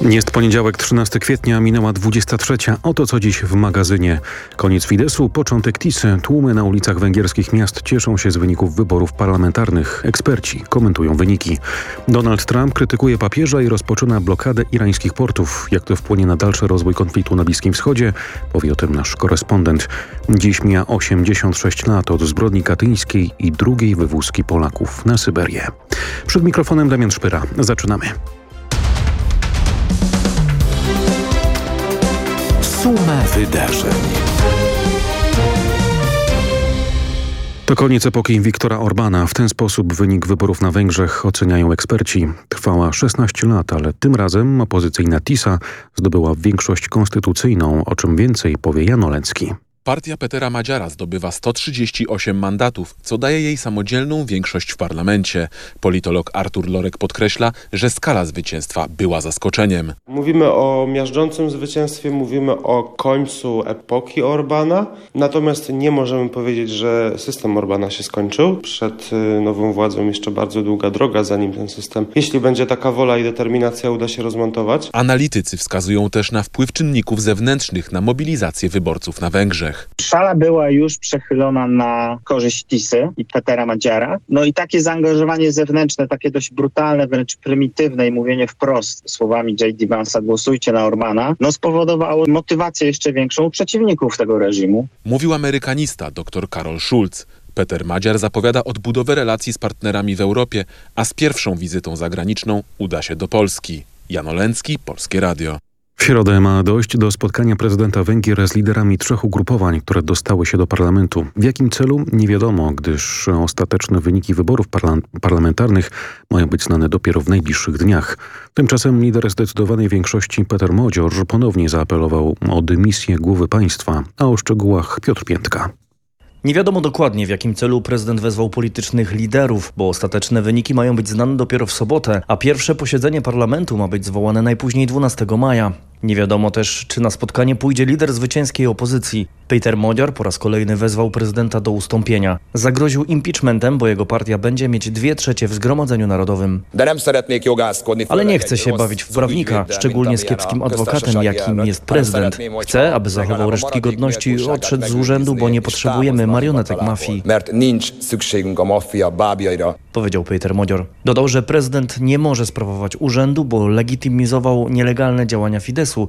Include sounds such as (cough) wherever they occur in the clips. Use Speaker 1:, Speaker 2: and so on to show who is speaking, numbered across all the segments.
Speaker 1: Jest poniedziałek 13 kwietnia, minęła 23. Oto co dziś w magazynie. Koniec Fidesu, początek Tisy. Tłumy na ulicach węgierskich miast cieszą się z wyników wyborów parlamentarnych. Eksperci komentują wyniki. Donald Trump krytykuje papieża i rozpoczyna blokadę irańskich portów. Jak to wpłynie na dalszy rozwój konfliktu na Bliskim Wschodzie? Powie o tym nasz korespondent. Dziś mija 86 lat od zbrodni katyńskiej i drugiej wywózki Polaków na Syberię. Przed mikrofonem Damian Szpyra. Zaczynamy.
Speaker 2: Wydarzeń.
Speaker 1: To koniec epoki Viktora Orbana. W ten sposób wynik wyborów na Węgrzech oceniają eksperci. Trwała 16 lat, ale tym razem opozycyjna TISA zdobyła większość konstytucyjną, o czym więcej powie Jan Olencki.
Speaker 3: Partia Petera Madziara zdobywa 138 mandatów, co daje jej samodzielną większość w parlamencie. Politolog Artur Lorek podkreśla, że skala zwycięstwa była zaskoczeniem.
Speaker 4: Mówimy o miażdżącym zwycięstwie, mówimy o końcu epoki Orbana, natomiast nie możemy powiedzieć, że system Orbana się skończył. Przed y, nową władzą jeszcze bardzo długa droga, zanim ten system, jeśli będzie taka wola i determinacja, uda się rozmontować.
Speaker 3: Analitycy wskazują też na wpływ czynników zewnętrznych na mobilizację wyborców na Węgrzech.
Speaker 5: Szala była już przechylona na korzyść Tisy i Petera Madziara. No i takie zaangażowanie zewnętrzne, takie dość brutalne, wręcz prymitywne i mówienie wprost słowami J.D. Vance'a głosujcie na Orbana, no spowodowało motywację jeszcze większą u przeciwników tego reżimu.
Speaker 3: Mówił amerykanista dr Karol Schulz. Peter Madziar zapowiada odbudowę relacji z partnerami w Europie, a z pierwszą wizytą zagraniczną uda się do Polski. Jan Olencki, Polskie Radio.
Speaker 1: W środę ma dojść do spotkania prezydenta Węgier z liderami trzech ugrupowań, które dostały się do parlamentu. W jakim celu? Nie wiadomo, gdyż ostateczne wyniki wyborów parla parlamentarnych mają być znane dopiero w najbliższych dniach. Tymczasem lider zdecydowanej większości Peter Modzior ponownie zaapelował o dymisję głowy państwa, a o szczegółach Piotr Piętka.
Speaker 6: Nie wiadomo dokładnie, w jakim celu prezydent wezwał politycznych liderów, bo ostateczne wyniki mają być znane dopiero w sobotę, a pierwsze posiedzenie parlamentu ma być zwołane najpóźniej 12 maja. Nie wiadomo też, czy na spotkanie pójdzie lider zwycięskiej opozycji. Peter Modiar po raz kolejny wezwał prezydenta do ustąpienia. Zagroził impeachmentem, bo jego partia będzie mieć dwie trzecie w Zgromadzeniu Narodowym. Ale nie chce się bawić w prawnika, szczególnie z kiepskim adwokatem, jakim jest prezydent. Chcę, aby zachował resztki godności i odszedł z urzędu, bo nie potrzebujemy marionetek mafii. Powiedział Peter Modior. Dodał, że prezydent nie może sprawować urzędu, bo legitymizował nielegalne działania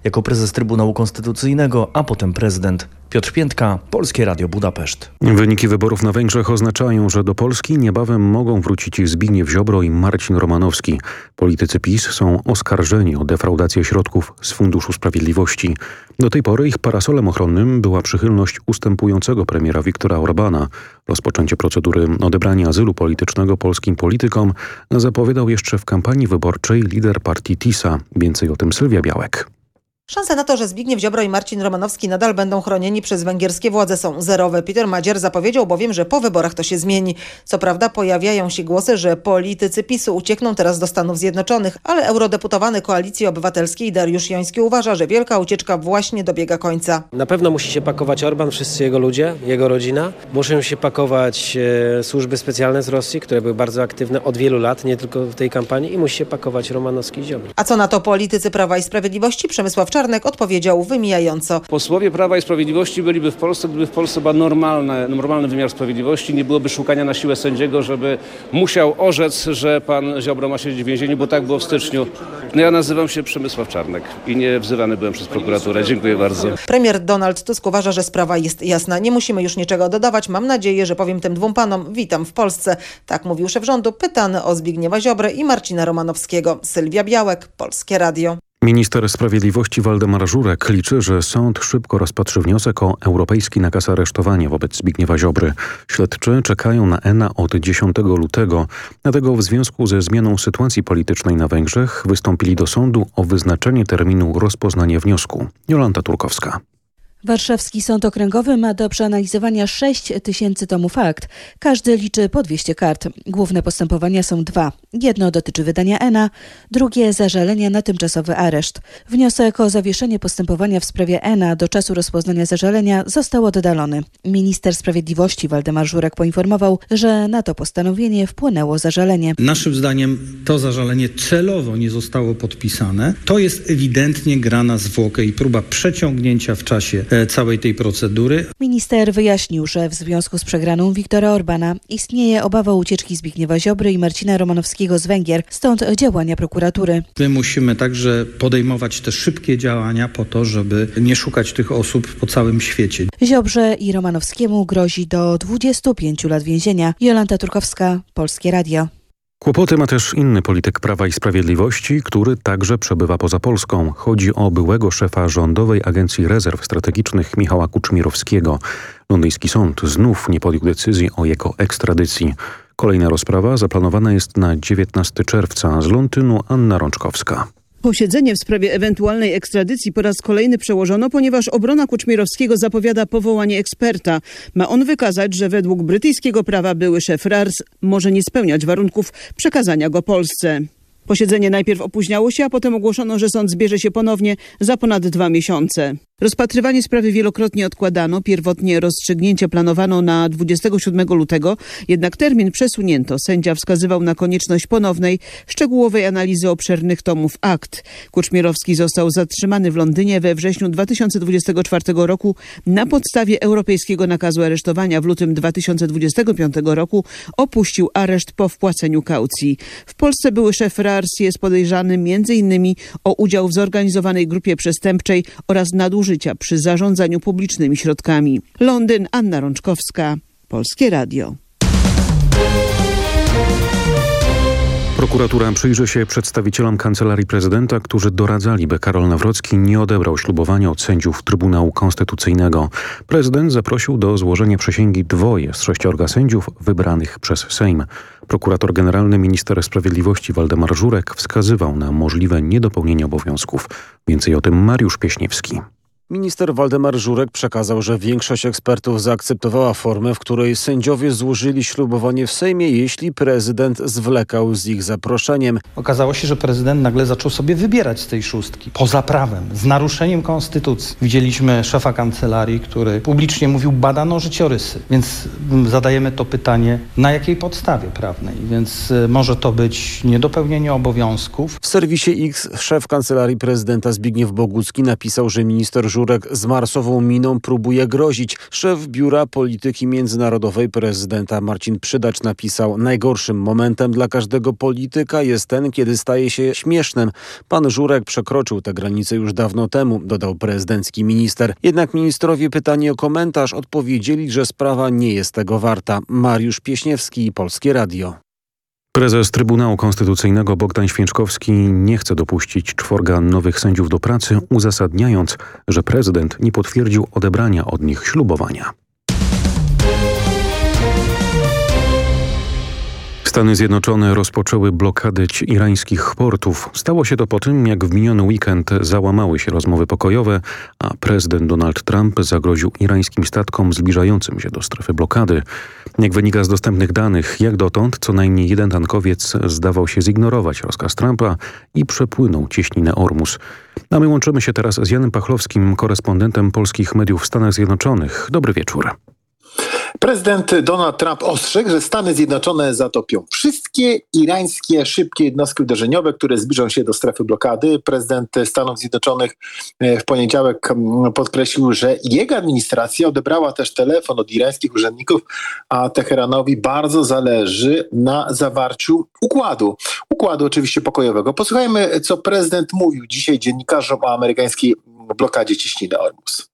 Speaker 6: Jako prezes Trybunału Konstytucyjnego, a potem prezydent. Piotr Piętka, Polskie Radio Budapeszt.
Speaker 1: Wyniki wyborów na Węgrzech oznaczają, że do Polski niebawem mogą wrócić Zbigniew Ziobro i Marcin Romanowski. Politycy PiS są oskarżeni o defraudację środków z Funduszu Sprawiedliwości. Do tej pory ich parasolem ochronnym była przychylność ustępującego premiera Viktora Orbana. Rozpoczęcie procedury odebrania azylu politycznego polskim politykom zapowiadał jeszcze w kampanii wyborczej lider partii TISA. Więcej o tym Sylwia Białek.
Speaker 7: Szanse na to, że Zbigniew Ziobro i Marcin Romanowski nadal będą chronieni przez węgierskie władze są zerowe. Peter Madzier zapowiedział bowiem, że po wyborach to się zmieni. Co prawda pojawiają się głosy, że politycy PiSu uciekną teraz do Stanów Zjednoczonych, ale eurodeputowany Koalicji Obywatelskiej Dariusz Joński uważa, że wielka ucieczka właśnie dobiega końca.
Speaker 8: Na pewno musi się pakować Orban, wszyscy jego ludzie, jego rodzina. Muszą się pakować e, służby specjalne z Rosji, które były bardzo aktywne od wielu lat, nie tylko w tej kampanii i musi się pakować Romanowski i Ziobro.
Speaker 7: A co na to politycy Prawa i Sprawiedliwości? Przemysław Czarnek odpowiedział wymijająco.
Speaker 9: Posłowie Prawa i Sprawiedliwości byliby w Polsce, gdyby w Polsce był normalny, normalny wymiar sprawiedliwości, nie byłoby szukania na siłę sędziego, żeby musiał orzec, że pan Ziobro ma siedzieć w więzieniu, bo tak było w styczniu. No ja nazywam się Przemysław Czarnek i nie wzywany byłem przez prokuraturę. Dziękuję bardzo.
Speaker 7: Premier Donald Tusk uważa, że sprawa jest jasna. Nie musimy już niczego dodawać. Mam nadzieję, że powiem tym dwóm panom witam w Polsce. Tak mówił szef rządu, pytany o Zbigniewa Ziobrę i Marcina Romanowskiego. Sylwia Białek, Polskie Radio.
Speaker 1: Minister Sprawiedliwości Waldemar Żurek liczy, że sąd szybko rozpatrzy wniosek o europejski nakaz aresztowania wobec Zbigniewa Ziobry. Śledczy czekają na ENA od 10 lutego. Dlatego w związku ze zmianą sytuacji politycznej na Węgrzech wystąpili do sądu o wyznaczenie terminu rozpoznania wniosku. Jolanta Turkowska.
Speaker 10: Warszawski Sąd Okręgowy ma do przeanalizowania 6 tysięcy tomów akt. Każdy liczy po 200 kart. Główne postępowania są dwa. Jedno dotyczy wydania ENA, drugie zażalenia na tymczasowy areszt. Wniosek o zawieszenie postępowania w sprawie ENA do czasu rozpoznania zażalenia został oddalony. Minister Sprawiedliwości Waldemar Żurek poinformował, że na to postanowienie wpłynęło zażalenie.
Speaker 11: Naszym zdaniem to zażalenie celowo nie zostało podpisane. To jest ewidentnie gra na zwłokę i próba przeciągnięcia w czasie całej tej procedury.
Speaker 10: Minister wyjaśnił, że w związku z przegraną Wiktora Orbana istnieje obawa ucieczki Zbigniewa Ziobry i Marcina Romanowskiego z Węgier, stąd działania prokuratury.
Speaker 11: My musimy także podejmować te szybkie działania po to, żeby nie szukać tych osób po całym świecie.
Speaker 10: Ziobrze i Romanowskiemu grozi do 25 lat więzienia. Jolanta Turkowska, Polskie Radio.
Speaker 1: Kłopoty ma też inny polityk Prawa i Sprawiedliwości, który także przebywa poza Polską. Chodzi o byłego szefa Rządowej Agencji Rezerw Strategicznych Michała Kuczmirowskiego. Londyński sąd znów nie podjął decyzji o jego ekstradycji. Kolejna rozprawa zaplanowana jest na 19 czerwca. Z Londynu Anna Rączkowska.
Speaker 12: Posiedzenie w sprawie ewentualnej ekstradycji po raz kolejny przełożono, ponieważ obrona Kuczmierowskiego zapowiada powołanie eksperta. Ma on wykazać, że według brytyjskiego prawa były szef RARS może nie spełniać warunków przekazania go Polsce. Posiedzenie najpierw opóźniało się, a potem ogłoszono, że sąd zbierze się ponownie za ponad dwa miesiące. Rozpatrywanie sprawy wielokrotnie odkładano. Pierwotnie rozstrzygnięcie planowano na 27 lutego, jednak termin przesunięto. Sędzia wskazywał na konieczność ponownej, szczegółowej analizy obszernych tomów akt. Kuczmierowski został zatrzymany w Londynie we wrześniu 2024 roku na podstawie europejskiego nakazu aresztowania. W lutym 2025 roku opuścił areszt po wpłaceniu kaucji. W Polsce były szef RARS jest podejrzany m.in. o udział w zorganizowanej grupie przestępczej oraz nadużyciu nadużycia przy zarządzaniu publicznymi środkami. Londyn, Anna Rączkowska, Polskie Radio.
Speaker 1: Prokuratura przyjrzy się przedstawicielom Kancelarii Prezydenta, którzy doradzali, by Karol Nawrocki nie odebrał ślubowania od sędziów Trybunału Konstytucyjnego. Prezydent zaprosił do złożenia przysięgi dwoje z sześciorga sędziów wybranych przez Sejm. Prokurator generalny minister sprawiedliwości Waldemar Żurek wskazywał na możliwe niedopełnienie obowiązków. Więcej o tym Mariusz Pieśniewski.
Speaker 13: Minister Waldemar Żurek przekazał, że większość ekspertów zaakceptowała formę, w której sędziowie złożyli ślubowanie w Sejmie, jeśli prezydent zwlekał z ich zaproszeniem.
Speaker 11: Okazało się, że prezydent nagle zaczął sobie wybierać z tej szóstki, poza prawem, z naruszeniem konstytucji. Widzieliśmy szefa kancelarii, który publicznie mówił, badano życiorysy, więc zadajemy to pytanie, na jakiej podstawie prawnej, więc y, może to być niedopełnienie obowiązków.
Speaker 13: W serwisie X szef kancelarii prezydenta Zbigniew Bogucki napisał, że minister Żurek Żurek z marsową miną próbuje grozić. Szef Biura Polityki Międzynarodowej prezydenta Marcin Przydacz napisał Najgorszym momentem dla każdego polityka jest ten, kiedy staje się śmiesznym. Pan Żurek przekroczył tę granicę już dawno temu, dodał prezydencki minister. Jednak ministrowie pytani o komentarz odpowiedzieli, że sprawa nie jest tego warta. Mariusz Pieśniewski, Polskie Radio.
Speaker 1: Prezes Trybunału Konstytucyjnego Bogdan Święczkowski nie chce dopuścić czworga nowych sędziów do pracy, uzasadniając, że prezydent nie potwierdził odebrania od nich ślubowania. Stany Zjednoczone rozpoczęły blokadę irańskich portów. Stało się to po tym, jak w miniony weekend załamały się rozmowy pokojowe, a prezydent Donald Trump zagroził irańskim statkom zbliżającym się do strefy blokady. Jak wynika z dostępnych danych, jak dotąd co najmniej jeden tankowiec zdawał się zignorować rozkaz Trumpa i przepłynął cieśninę Ormus. A my łączymy się teraz z Janem Pachlowskim, korespondentem polskich mediów w Stanach Zjednoczonych. Dobry wieczór.
Speaker 14: Prezydent Donald Trump ostrzegł, że Stany Zjednoczone zatopią wszystkie irańskie szybkie jednostki uderzeniowe, które zbliżą się do strefy blokady. Prezydent Stanów Zjednoczonych e, w poniedziałek podkreślił, że jego administracja odebrała też telefon od irańskich urzędników, a Teheranowi bardzo zależy na zawarciu układu. Układu oczywiście pokojowego. Posłuchajmy, co prezydent mówił dzisiaj dziennikarzom o amerykańskiej blokadzie ciśniny Ormus.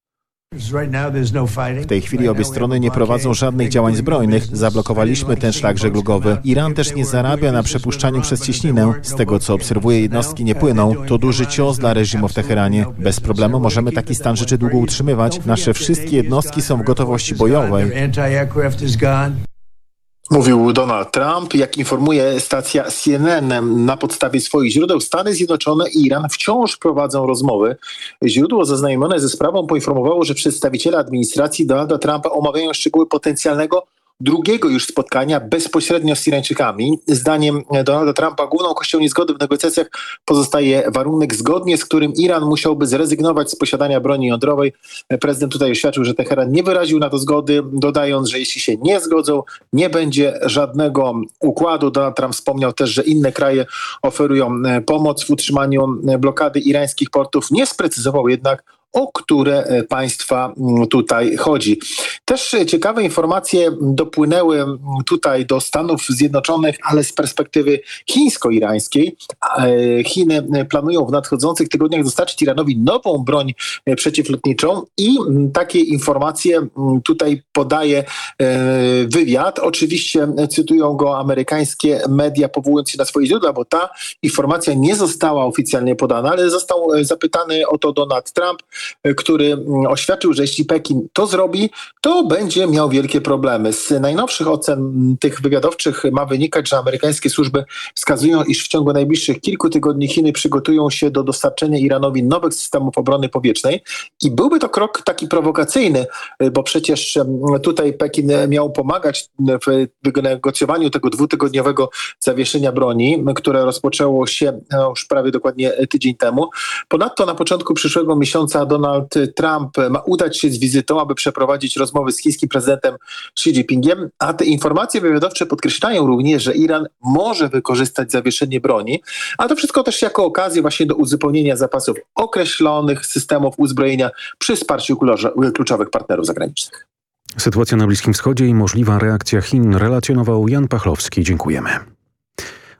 Speaker 15: No w tej chwili obie strony nie prowadzą żadnych działań zbrojnych. Zablokowaliśmy ten szlak żeglugowy. Iran też nie zarabia na przepuszczaniu przez cieśninę. Z tego co obserwuję, jednostki nie płyną. To duży cios dla reżimu w Teheranie. Bez problemu możemy taki stan rzeczy długo utrzymywać. Nasze wszystkie jednostki są w gotowości bojowej.
Speaker 14: Mówił Donald Trump. Jak informuje stacja CNN, na podstawie swoich źródeł Stany Zjednoczone i Iran wciąż prowadzą rozmowy. Źródło zaznajomione ze sprawą poinformowało, że przedstawiciele administracji Donalda Trumpa omawiają szczegóły potencjalnego drugiego już spotkania bezpośrednio z Irańczykami. Zdaniem Donalda Trumpa główną kością niezgody w negocjacjach pozostaje warunek, zgodnie z którym Iran musiałby zrezygnować z posiadania broni jądrowej. Prezydent tutaj oświadczył, że Teheran nie wyraził na to zgody, dodając, że jeśli się nie zgodzą, nie będzie żadnego układu. Donald Trump wspomniał też, że inne kraje oferują pomoc w utrzymaniu blokady irańskich portów. Nie sprecyzował jednak, o które państwa tutaj chodzi. Też ciekawe informacje dopłynęły tutaj do Stanów Zjednoczonych, ale z perspektywy chińsko-irańskiej. Chiny planują w nadchodzących tygodniach dostarczyć Iranowi nową broń przeciwlotniczą i takie informacje tutaj podaje wywiad. Oczywiście cytują go amerykańskie media, powołując się na swoje źródła, bo ta informacja nie została oficjalnie podana, ale został zapytany o to Donald Trump, który oświadczył, że jeśli Pekin to zrobi, to będzie miał wielkie problemy. Z najnowszych ocen tych wywiadowczych ma wynikać, że amerykańskie służby wskazują, iż w ciągu najbliższych kilku tygodni Chiny przygotują się do dostarczenia Iranowi nowych systemów obrony powietrznej i byłby to krok taki prowokacyjny, bo przecież tutaj Pekin miał pomagać w wynegocjowaniu tego dwutygodniowego zawieszenia broni, które rozpoczęło się już prawie dokładnie tydzień temu. Ponadto na początku przyszłego miesiąca Donald Trump ma udać się z wizytą, aby przeprowadzić rozmowy z chińskim prezydentem Xi Jinpingiem, a te informacje wywiadowcze podkreślają również, że Iran może wykorzystać zawieszenie broni, a to wszystko też jako okazję właśnie do uzupełnienia zapasów określonych systemów uzbrojenia przy wsparciu kluczowych partnerów zagranicznych.
Speaker 1: Sytuacja na Bliskim Wschodzie i możliwa reakcja Chin relacjonował Jan Pachlowski. Dziękujemy.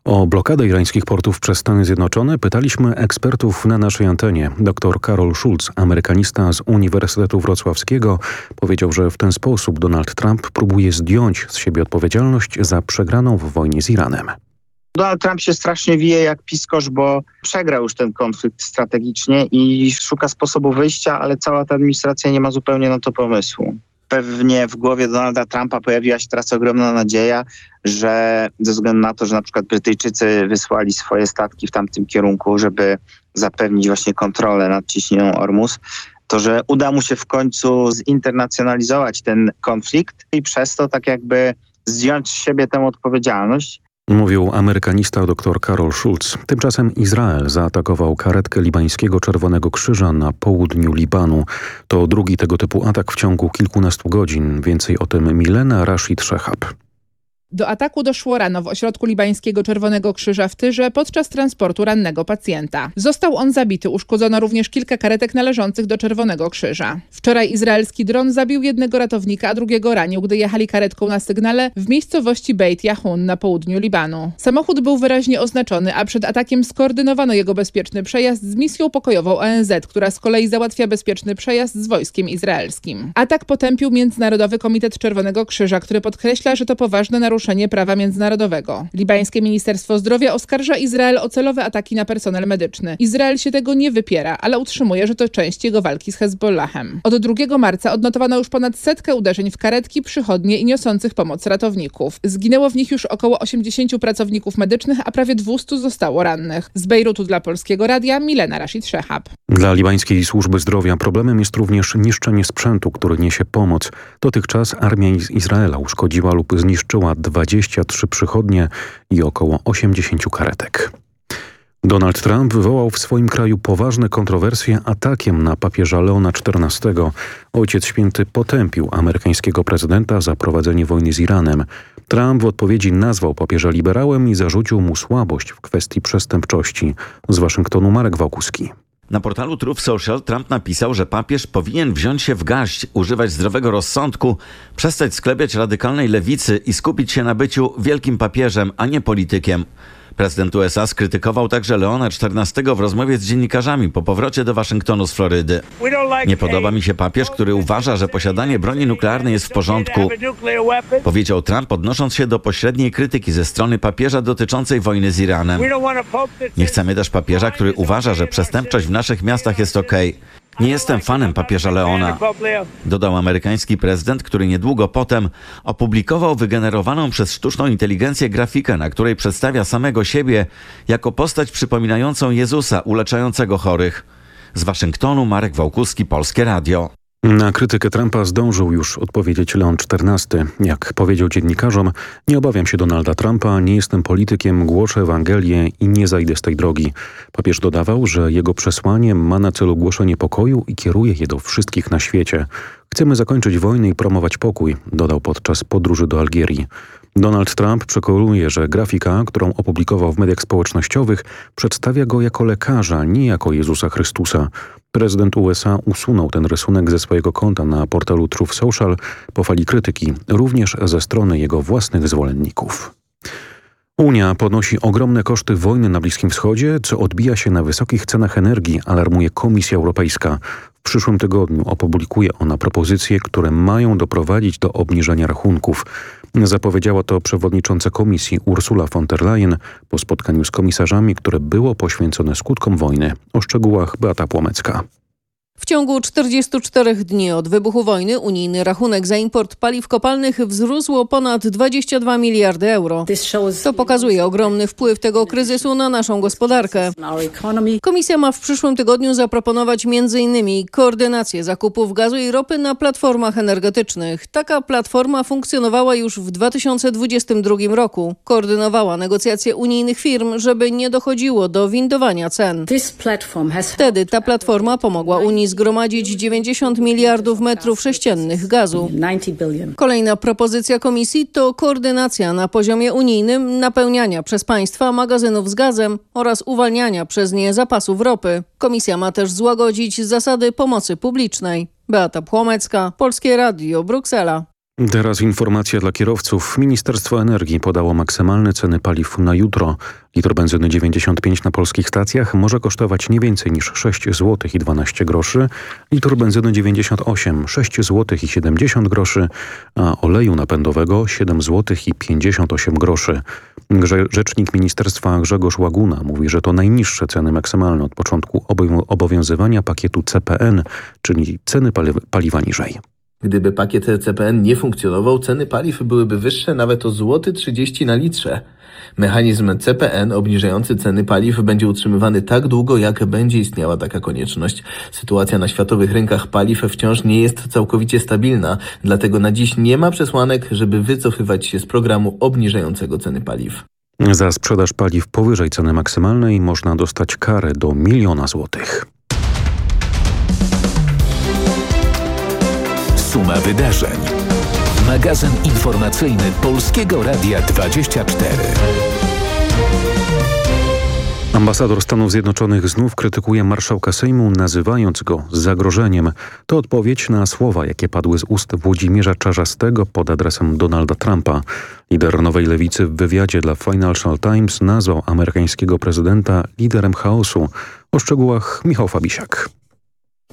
Speaker 1: O blokadę irańskich portów przez Stany Zjednoczone pytaliśmy ekspertów na naszej antenie. Dr Karol Schulz, amerykanista z Uniwersytetu Wrocławskiego, powiedział, że w ten sposób Donald Trump próbuje zdjąć z siebie odpowiedzialność za przegraną w wojnie z Iranem.
Speaker 5: Donald Trump się strasznie wije jak piskosz, bo przegrał już ten konflikt strategicznie i szuka sposobu wyjścia, ale cała ta administracja nie ma zupełnie na to pomysłu pewnie w głowie Donalda Trumpa pojawiła się teraz ogromna nadzieja, że ze względu na to, że na przykład Brytyjczycy wysłali swoje statki w tamtym kierunku, żeby zapewnić właśnie kontrolę nad ciśnienią Ormus, to że uda mu się w końcu zinternacjonalizować ten konflikt i przez to tak jakby zdjąć z siebie tę odpowiedzialność.
Speaker 1: Mówił amerykanista dr Karol Schulz. Tymczasem Izrael zaatakował karetkę libańskiego Czerwonego Krzyża na południu Libanu. To drugi tego typu atak w ciągu kilkunastu godzin. Więcej o tym Milena Rashid Shehab.
Speaker 16: Do ataku doszło rano w ośrodku libańskiego Czerwonego Krzyża w Tyrze podczas transportu rannego pacjenta. Został on zabity, uszkodzono również kilka karetek należących do Czerwonego Krzyża. Wczoraj izraelski dron zabił jednego ratownika, a drugiego ranił, gdy jechali karetką na sygnale w miejscowości Beit Yahun na południu Libanu. Samochód był wyraźnie oznaczony, a przed atakiem skoordynowano jego bezpieczny przejazd z misją pokojową ONZ, która z kolei załatwia bezpieczny przejazd z wojskiem izraelskim. Atak potępił Międzynarodowy Komitet Czerwonego Krzyża, który podkreśla, że to poważne naruszenie naruszenie prawa międzynarodowego. Libańskie Ministerstwo Zdrowia oskarża Izrael o celowe ataki na personel medyczny. Izrael się tego nie wypiera, ale utrzymuje, że to część jego walki z Hezbollahem. Od 2 marca odnotowano już ponad setkę uderzeń w karetki, przychodnie i niosących pomoc ratowników. Zginęło w nich już około 80 pracowników medycznych, a prawie 200 zostało rannych. Z Bejrutu dla Polskiego Radia Milena Rashid Shehab.
Speaker 1: Dla libańskiej służby zdrowia problemem jest również niszczenie sprzętu, który niesie pomoc. Dotychczas armia Izraela uszkodziła lub zniszczyła 23 przychodnie i około 80 karetek. Donald Trump wywołał w swoim kraju poważne kontrowersje atakiem na papieża Leona XIV. Ojciec Święty potępił amerykańskiego prezydenta za prowadzenie wojny z Iranem. Trump w odpowiedzi nazwał papieża liberałem i zarzucił mu słabość w kwestii przestępczości. Z Waszyngtonu Marek Wałkuski.
Speaker 17: Na portalu Truth Social Trump napisał, że papież powinien wziąć się w garść, używać zdrowego rozsądku, przestać sklepiać radykalnej lewicy i skupić się na byciu wielkim papieżem, a nie politykiem. Prezydent USA skrytykował także Leona XIV w rozmowie z dziennikarzami po powrocie do Waszyngtonu z Florydy. Nie podoba mi się papież, który uważa, że posiadanie broni nuklearnej jest w porządku, powiedział Trump, odnosząc się do pośredniej krytyki ze strony papieża dotyczącej wojny z Iranem. Nie chcemy też papieża, który uważa, że przestępczość w naszych miastach jest ok. Nie jestem fanem papieża Leona, dodał amerykański prezydent, który niedługo potem opublikował wygenerowaną przez sztuczną inteligencję grafikę, na której przedstawia samego siebie jako postać przypominającą Jezusa uleczającego chorych. Z Waszyngtonu Marek Wałkuski, Polskie Radio.
Speaker 1: Na krytykę Trumpa zdążył już odpowiedzieć Leon XIV. Jak powiedział dziennikarzom, nie obawiam się Donalda Trumpa, nie jestem politykiem, głoszę Ewangelię i nie zajdę z tej drogi. Papież dodawał, że jego przesłanie ma na celu głoszenie pokoju i kieruje je do wszystkich na świecie. Chcemy zakończyć wojnę i promować pokój, dodał podczas podróży do Algierii. Donald Trump przekonuje, że grafika, którą opublikował w mediach społecznościowych, przedstawia go jako lekarza, nie jako Jezusa Chrystusa. Prezydent USA usunął ten rysunek ze swojego konta na portalu Truth Social po fali krytyki, również ze strony jego własnych zwolenników. Unia ponosi ogromne koszty wojny na Bliskim Wschodzie, co odbija się na wysokich cenach energii, alarmuje Komisja Europejska. Przyszłym tygodniu opublikuje ona propozycje, które mają doprowadzić do obniżenia rachunków. Zapowiedziała to przewodnicząca komisji Ursula von der Leyen po spotkaniu z komisarzami, które było poświęcone skutkom wojny. O szczegółach Beata Płomecka.
Speaker 18: W ciągu 44 dni od wybuchu wojny unijny rachunek za import paliw kopalnych wzrósł o ponad 22 miliardy euro. To pokazuje ogromny wpływ tego kryzysu na naszą gospodarkę. Komisja ma w przyszłym tygodniu zaproponować m.in. koordynację zakupów gazu i ropy na platformach energetycznych. Taka platforma funkcjonowała już w 2022 roku. Koordynowała negocjacje unijnych firm, żeby nie dochodziło do windowania cen. Wtedy ta platforma pomogła Unii zgromadzić 90 miliardów metrów sześciennych gazu. Kolejna propozycja komisji to koordynacja na poziomie unijnym napełniania przez państwa magazynów z gazem oraz uwalniania przez nie zapasów ropy. Komisja ma też złagodzić zasady pomocy publicznej. Beata Płomecka, Polskie Radio, Bruksela.
Speaker 1: Teraz informacja dla kierowców. Ministerstwo Energii podało maksymalne ceny paliw na jutro. Litr benzyny 95 na polskich stacjach może kosztować nie więcej niż 6 zł i 12 groszy, litr benzyny 98 6 zł i 70 groszy, a oleju napędowego 7 zł i 58 groszy. Rzecznik Ministerstwa Grzegorz Łaguna mówi, że to najniższe ceny maksymalne od początku obowiązywania pakietu CPN, czyli ceny paliwa niżej.
Speaker 19: Gdyby pakiet CPN nie funkcjonował, ceny paliw byłyby wyższe nawet o złoty 30 na litrze. Mechanizm CPN obniżający ceny paliw będzie utrzymywany tak długo, jak będzie istniała taka konieczność. Sytuacja na światowych rynkach paliw wciąż nie jest całkowicie stabilna, dlatego na dziś nie ma przesłanek, żeby wycofywać się z programu obniżającego ceny paliw.
Speaker 1: Za sprzedaż paliw powyżej ceny maksymalnej można dostać karę do miliona złotych.
Speaker 2: Suma wydarzeń. Magazyn informacyjny Polskiego Radia 24.
Speaker 1: Ambasador Stanów Zjednoczonych znów krytykuje marszałka Sejmu, nazywając go zagrożeniem. To odpowiedź na słowa, jakie padły z ust Włodzimierza Czarzastego pod adresem Donalda Trumpa. Lider Nowej Lewicy w wywiadzie dla Financial Times nazwał amerykańskiego prezydenta liderem chaosu. O szczegółach Michał Fabisiak.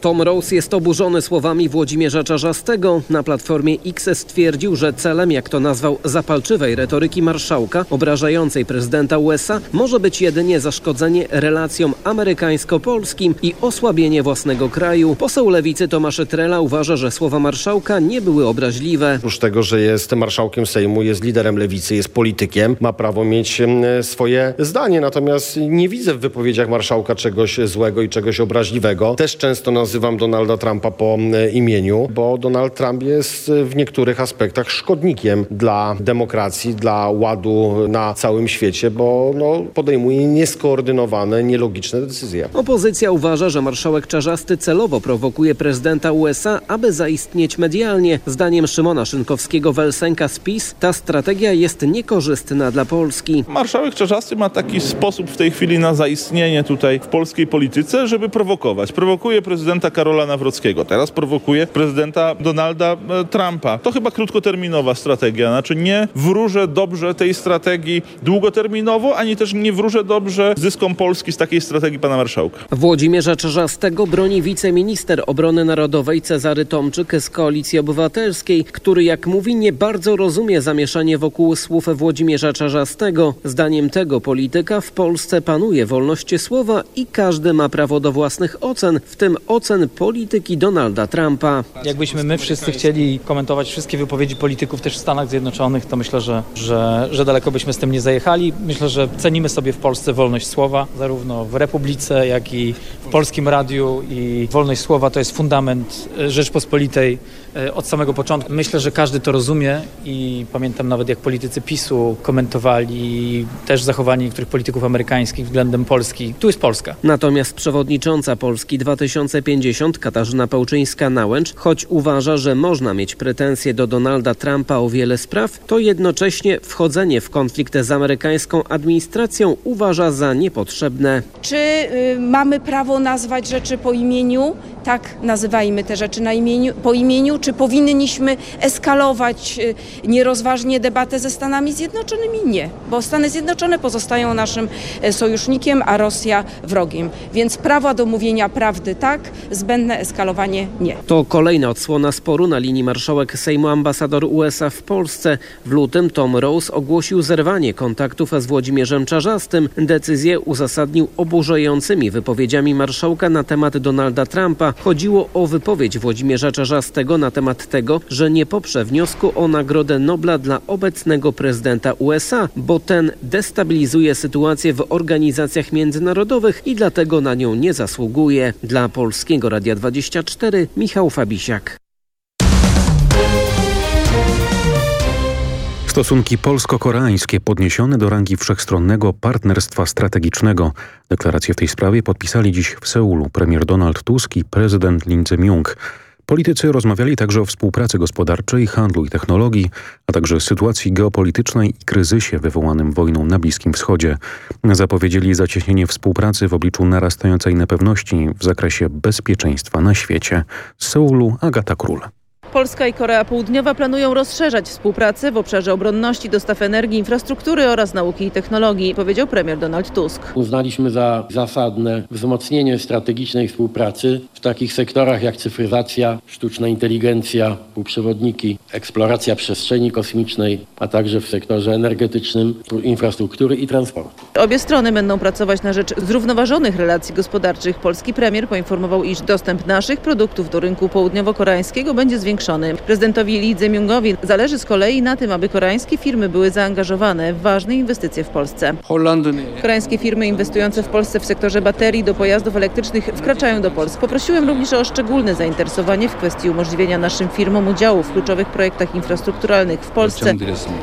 Speaker 20: Tom Rose jest oburzony słowami Włodzimierza Czarzastego. Na platformie X stwierdził, że celem, jak to nazwał, zapalczywej retoryki marszałka obrażającej prezydenta USA może być jedynie zaszkodzenie relacjom amerykańsko-polskim i osłabienie własnego kraju. Poseł lewicy Tomasz Trela uważa, że słowa marszałka nie były obraźliwe.
Speaker 21: Oprócz tego, że jest marszałkiem Sejmu, jest liderem lewicy, jest politykiem, ma prawo mieć swoje zdanie. Natomiast nie widzę w wypowiedziach marszałka czegoś złego i czegoś obraźliwego. Też często nazywam Donalda Trumpa po imieniu, bo Donald Trump jest w niektórych aspektach szkodnikiem dla demokracji, dla ładu na całym świecie, bo no, podejmuje nieskoordynowane, nielogiczne decyzje.
Speaker 20: Opozycja uważa, że marszałek Czarzasty celowo prowokuje prezydenta USA, aby zaistnieć medialnie. Zdaniem Szymona Szynkowskiego-Welsenka z PiS ta strategia jest niekorzystna dla Polski.
Speaker 22: Marszałek Czarzasty ma taki sposób w tej chwili na zaistnienie tutaj w polskiej polityce, żeby prowokować. Prowokuje prezydenta Karola Nawrockiego, teraz prowokuje prezydenta Donalda e, Trumpa. To chyba krótkoterminowa strategia, znaczy nie wróżę dobrze tej strategii długoterminowo, ani też nie wróżę dobrze zyskom Polski z takiej strategii pana marszałka.
Speaker 20: Włodzimierza Czarzastego broni wiceminister obrony narodowej Cezary Tomczyk z Koalicji Obywatelskiej, który jak mówi nie bardzo rozumie zamieszanie wokół słów Włodzimierza Czarzastego. Zdaniem tego polityka w Polsce panuje wolność słowa i każdy ma prawo do własnych ocen, w tym ocen ocen polityki Donalda Trumpa.
Speaker 23: Jakbyśmy my wszyscy chcieli komentować wszystkie wypowiedzi polityków też w Stanach Zjednoczonych, to myślę, że, że, że daleko byśmy z tym nie zajechali. Myślę, że cenimy sobie w Polsce wolność słowa, zarówno w Republice, jak i w Polskim Radiu i wolność słowa to jest fundament Rzeczpospolitej od samego początku. Myślę, że każdy to rozumie i pamiętam nawet jak politycy PiSu komentowali też zachowanie niektórych polityków amerykańskich względem Polski. Tu jest Polska.
Speaker 20: Natomiast przewodnicząca Polski 2050 Katarzyna Pełczyńska-Nałęcz, choć uważa, że można mieć pretensje do Donalda Trumpa o wiele spraw, to jednocześnie wchodzenie w konflikt z amerykańską administracją uważa za niepotrzebne.
Speaker 24: Czy y, mamy prawo nazwać rzeczy po imieniu? Tak, nazywajmy te rzeczy imieniu, po imieniu. Czy powinniśmy eskalować y, nierozważnie debatę ze Stanami Zjednoczonymi? Nie, bo Stany Zjednoczone pozostają naszym e, sojusznikiem, a Rosja wrogiem. Więc prawa do mówienia prawdy tak, zbędne eskalowanie nie.
Speaker 20: To kolejna odsłona sporu na linii marszałek Sejmu ambasador USA w Polsce. W lutym Tom Rose ogłosił zerwanie kontaktów z Włodzimierzem Czarzastym. Decyzję uzasadnił oburzającymi wypowiedziami marszałka na temat Donalda Trumpa. Chodziło o wypowiedź Włodzimierza Czarzastego na temat tego, że nie poprze wniosku o Nagrodę Nobla dla obecnego prezydenta USA, bo ten destabilizuje sytuację w organizacjach międzynarodowych i dlatego na nią nie zasługuje. Dla Polskiego Radia 24 Michał Fabisiak.
Speaker 1: Stosunki polsko-koreańskie podniesione do rangi wszechstronnego partnerstwa strategicznego. Deklarację w tej sprawie podpisali dziś w Seulu premier Donald Tusk i prezydent Lee Jae-myung. Politycy rozmawiali także o współpracy gospodarczej, handlu i technologii, a także sytuacji geopolitycznej i kryzysie wywołanym wojną na Bliskim Wschodzie. Zapowiedzieli zacieśnienie współpracy w obliczu narastającej niepewności w zakresie bezpieczeństwa na świecie. Z Seulu Agata Król.
Speaker 25: Polska i Korea Południowa planują rozszerzać współpracę w obszarze obronności, dostaw energii, infrastruktury oraz nauki i technologii, powiedział premier Donald Tusk.
Speaker 26: Uznaliśmy za zasadne wzmocnienie strategicznej współpracy w takich sektorach jak cyfryzacja, sztuczna inteligencja, półprzewodniki, eksploracja przestrzeni kosmicznej, a także w sektorze energetycznym, infrastruktury i transportu.
Speaker 25: Obie strony będą pracować na rzecz zrównoważonych relacji gospodarczych. Polski premier poinformował, iż dostęp naszych produktów do rynku południowo-koreańskiego będzie zwiększony. Prezydentowi Lee Jae-myungowi zależy z kolei na tym, aby koreańskie firmy były zaangażowane w ważne inwestycje w Polsce. Koreańskie firmy inwestujące w Polsce w sektorze baterii do pojazdów elektrycznych wkraczają do Polski. Poprosiłem również o szczególne zainteresowanie w kwestii umożliwienia naszym firmom udziału w kluczowych projektach infrastrukturalnych w Polsce.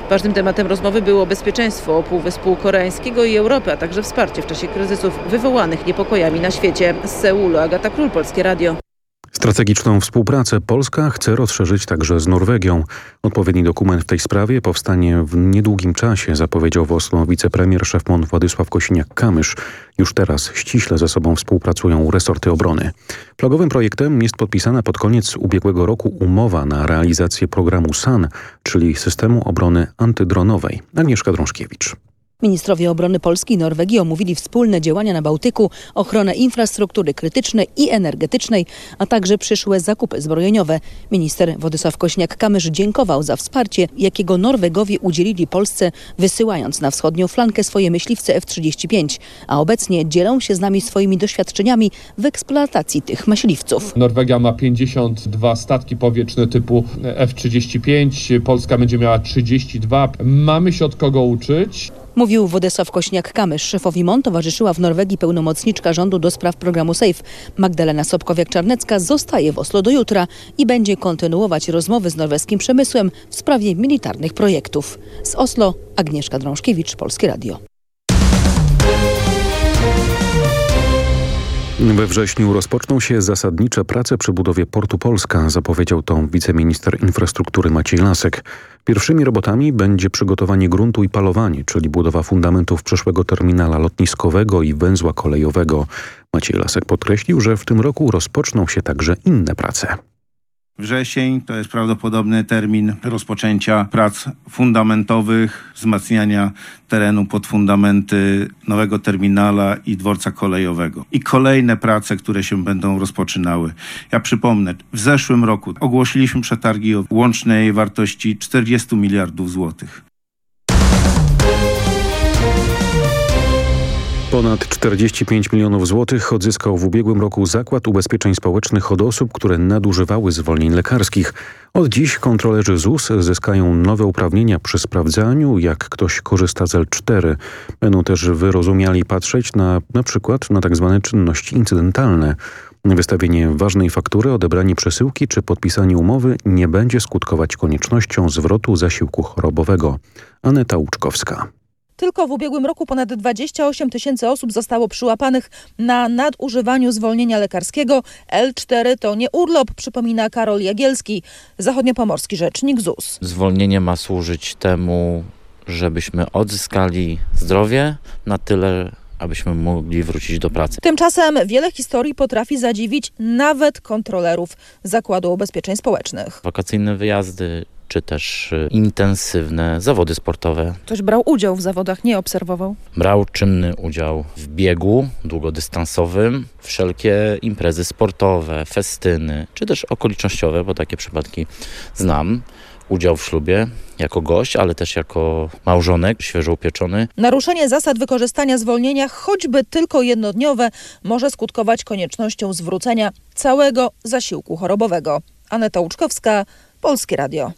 Speaker 25: Ważnym tematem rozmowy było bezpieczeństwo Półwyspu Koreańskiego i Europy, a także wsparcie w czasie kryzysów wywołanych niepokojami na świecie. Z Seulu Agata Król, Polskie Radio.
Speaker 1: Strategiczną współpracę Polska chce rozszerzyć także z Norwegią. Odpowiedni dokument w tej sprawie powstanie w niedługim czasie, zapowiedział w Oslo wicepremier szef MON Władysław Kosiniak-Kamysz. Już teraz ściśle ze sobą współpracują resorty obrony. Flagowym projektem jest podpisana pod koniec ubiegłego roku umowa na realizację programu SAN, czyli systemu obrony antydronowej. Agnieszka Drążkiewicz.
Speaker 27: Ministrowie obrony Polski i Norwegii omówili wspólne działania na Bałtyku, ochronę infrastruktury krytycznej i energetycznej, a także przyszłe zakupy zbrojeniowe. Minister Władysław Kośniak-Kamysz dziękował za wsparcie, jakiego Norwegowie udzielili Polsce, wysyłając na wschodnią flankę swoje myśliwce F-35, a obecnie dzielą się z nami swoimi doświadczeniami w eksploatacji tych myśliwców.
Speaker 28: Norwegia ma 52 statki powietrzne typu F-35, Polska będzie miała 32. Mamy się od kogo uczyć.
Speaker 27: Mówił Władysław Kośniak-Kamysz. Szefowi MON towarzyszyła w Norwegii pełnomocniczka rządu do spraw programu SAFE. Magdalena Sobkowiak-Czarnecka zostaje w Oslo do jutra i będzie kontynuować rozmowy z norweskim przemysłem w sprawie militarnych projektów. Z Oslo Agnieszka Drążkiewicz, Polskie Radio.
Speaker 1: We wrześniu rozpoczną się zasadnicze prace przy budowie Portu Polska, zapowiedział to wiceminister infrastruktury Maciej Lasek. Pierwszymi robotami będzie przygotowanie gruntu i palowanie, czyli budowa fundamentów przyszłego terminala lotniskowego i węzła kolejowego. Maciej Lasek podkreślił, że w tym roku rozpoczną się także inne prace.
Speaker 29: Wrzesień to jest prawdopodobny termin rozpoczęcia prac fundamentowych, wzmacniania terenu pod fundamenty nowego terminala i dworca kolejowego. I kolejne prace, które się będą rozpoczynały. Ja przypomnę, w zeszłym roku ogłosiliśmy przetargi o łącznej wartości 40 miliardów złotych.
Speaker 1: Ponad 45 milionów złotych odzyskał w ubiegłym roku Zakład Ubezpieczeń Społecznych od osób, które nadużywały zwolnień lekarskich. Od dziś kontrolerzy ZUS zyskają nowe uprawnienia przy sprawdzaniu, jak ktoś korzysta z L4. Będą też wyrozumiali patrzeć na na przykład na tzw. Tak czynności incydentalne. Wystawienie ważnej faktury, odebranie przesyłki czy podpisanie umowy nie będzie skutkować koniecznością zwrotu zasiłku chorobowego. Aneta Łuczkowska.
Speaker 7: Tylko w ubiegłym roku ponad 28 tysięcy osób zostało przyłapanych na nadużywaniu zwolnienia lekarskiego. L4 to nie urlop, przypomina Karol Jagielski, zachodniopomorski rzecznik ZUS.
Speaker 30: Zwolnienie ma służyć temu, żebyśmy odzyskali zdrowie na tyle, abyśmy mogli wrócić do pracy.
Speaker 7: Tymczasem wiele historii potrafi zadziwić nawet kontrolerów Zakładu Ubezpieczeń Społecznych.
Speaker 30: Wakacyjne wyjazdy czy też y, intensywne zawody sportowe.
Speaker 7: Ktoś brał udział w zawodach, nie obserwował?
Speaker 30: Brał czynny udział w biegu długodystansowym, wszelkie imprezy sportowe, festyny, czy też okolicznościowe, bo takie przypadki znam udział w ślubie jako gość, ale też jako małżonek świeżo upieczony.
Speaker 7: Naruszenie zasad wykorzystania zwolnienia, choćby tylko jednodniowe, może skutkować koniecznością zwrócenia całego zasiłku chorobowego. Aneta Łuczkowska, Polskie Radio.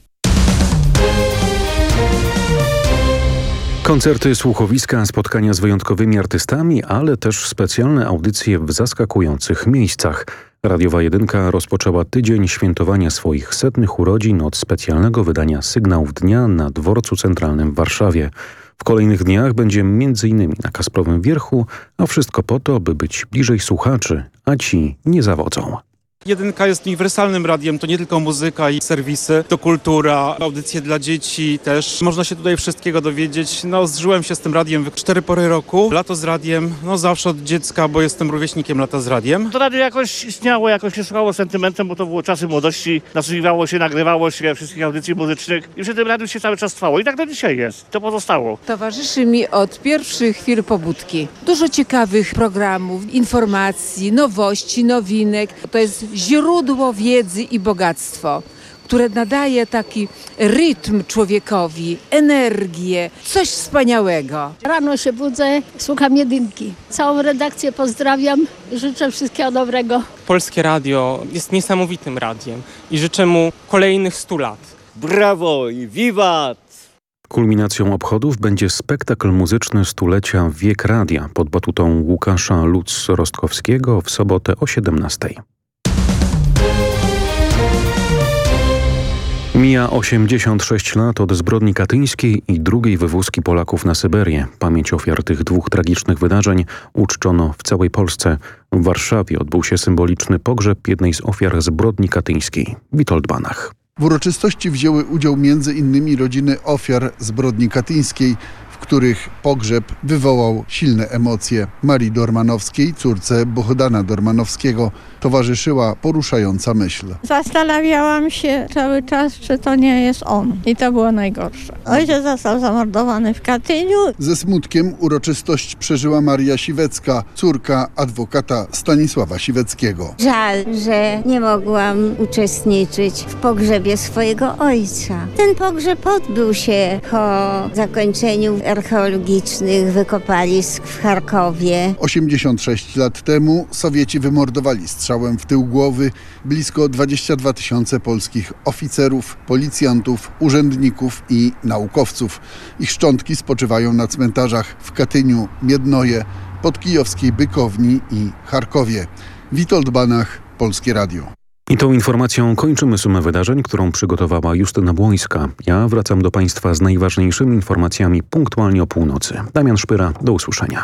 Speaker 1: Koncerty, słuchowiska, spotkania z wyjątkowymi artystami, ale też specjalne audycje w zaskakujących miejscach. Radiowa Jedynka rozpoczęła tydzień świętowania swoich setnych urodzin od specjalnego wydania Sygnałów Dnia na Dworcu Centralnym w Warszawie. W kolejnych dniach będzie m.in. na Kasprowym Wierchu, a wszystko po to, by być bliżej słuchaczy, a ci nie zawodzą.
Speaker 31: Jedynka jest uniwersalnym radiem, to nie tylko muzyka i serwisy, to kultura, audycje dla dzieci też. Można się tutaj wszystkiego dowiedzieć. No, zżyłem się z tym radiem w cztery pory roku. Lato z radiem, no zawsze od dziecka, bo jestem rówieśnikiem lata z radiem.
Speaker 32: To radio jakoś istniało, jakoś się słuchało sentymentem, bo to było czasy młodości. Nasłuchiwało się, nagrywało się wszystkich audycji muzycznych i przy tym radiu się cały czas trwało. I tak do dzisiaj jest. To pozostało.
Speaker 26: Towarzyszy mi od pierwszych chwil pobudki. Dużo ciekawych programów, informacji, nowości, nowinek. To jest źródło wiedzy i bogactwo które nadaje taki rytm człowiekowi, energię, coś wspaniałego.
Speaker 33: Rano się budzę, słucham jedynki. Całą redakcję pozdrawiam i życzę wszystkiego dobrego.
Speaker 34: Polskie Radio jest niesamowitym radiem i życzę mu kolejnych 100 lat.
Speaker 13: Brawo i wiwat!
Speaker 1: Kulminacją obchodów będzie spektakl muzyczny stulecia Wiek Radia pod batutą Łukasza Lutz-Rostkowskiego w sobotę o 17. Mija 86 lat od zbrodni katyńskiej i drugiej wywózki Polaków na Syberię. Pamięć ofiar tych dwóch tragicznych wydarzeń uczczono w całej Polsce. W Warszawie odbył się symboliczny pogrzeb jednej z ofiar zbrodni katyńskiej. Witold Banach.
Speaker 35: W uroczystości wzięły udział m.in. rodziny ofiar zbrodni katyńskiej, których pogrzeb wywołał silne emocje. Marii Dormanowskiej, córce Bohdana Dormanowskiego, towarzyszyła poruszająca myśl.
Speaker 36: Zastanawiałam się cały czas, czy to nie jest on. I to było najgorsze. Ojciec został zamordowany w Katyniu.
Speaker 35: Ze smutkiem uroczystość przeżyła Maria Siwecka, córka adwokata Stanisława Siweckiego.
Speaker 37: Żal, że nie mogłam uczestniczyć w pogrzebie swojego ojca. Ten pogrzeb odbył się po zakończeniu archeologicznych wykopalisk w Charkowie.
Speaker 35: 86 lat temu Sowieci wymordowali strzałem w tył głowy blisko 22 tysiące polskich oficerów, policjantów, urzędników i naukowców. Ich szczątki spoczywają na cmentarzach w Katyniu, Miednoje, pod kijowskiej Bykowni i Charkowie. Witold Banach, Polskie Radio.
Speaker 1: I tą informacją kończymy sumę wydarzeń, którą przygotowała Justyna Błońska. Ja wracam do Państwa z najważniejszymi informacjami punktualnie o północy. Damian Szpyra, do usłyszenia.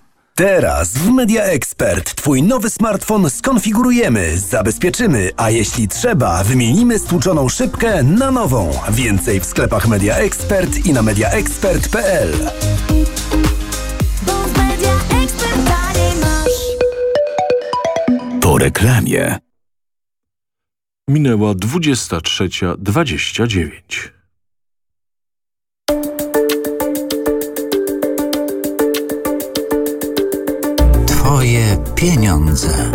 Speaker 38: Teraz w Media Expert Twój nowy smartfon skonfigurujemy, zabezpieczymy, a jeśli trzeba, wymienimy stłuczoną szybkę na nową. Więcej w sklepach Media Expert i na mediaexpert.pl.
Speaker 2: Po reklamie.
Speaker 39: Minęła 23.29.
Speaker 2: Twoje pieniądze.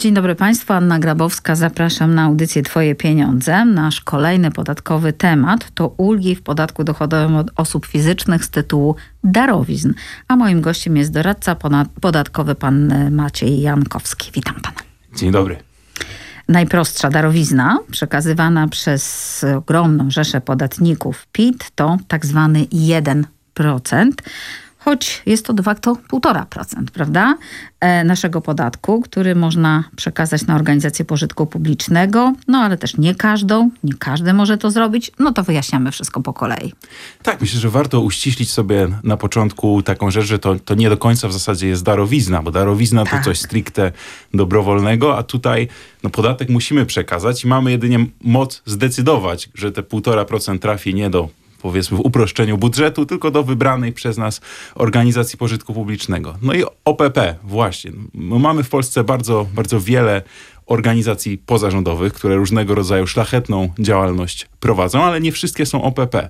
Speaker 40: Dzień dobry Państwu, Anna Grabowska. Zapraszam na audycję Twoje pieniądze. Nasz kolejny podatkowy temat to ulgi w podatku dochodowym od osób fizycznych z tytułu darowizn. A moim gościem jest doradca podatkowy pan Maciej Jankowski. Witam pana.
Speaker 31: Dzień dobry.
Speaker 40: Najprostsza darowizna przekazywana przez ogromną rzeszę podatników PIT to tak zwany 1% choć jest to de facto 1,5%, prawda, e, naszego podatku, który można przekazać na organizację pożytku publicznego, no ale też nie każdą, nie każdy może to zrobić, no to wyjaśniamy wszystko po kolei.
Speaker 31: Tak, myślę, że warto uściślić sobie na początku taką rzecz, że to, to nie do końca w zasadzie jest darowizna, bo darowizna tak. to coś stricte dobrowolnego, a tutaj no, podatek musimy przekazać i mamy jedynie moc zdecydować, że te 1,5% trafi nie do powiedzmy w uproszczeniu budżetu, tylko do wybranej przez nas organizacji pożytku publicznego. No i OPP, właśnie. No mamy w Polsce bardzo, bardzo wiele organizacji pozarządowych, które różnego rodzaju szlachetną działalność prowadzą, ale nie wszystkie są OPP.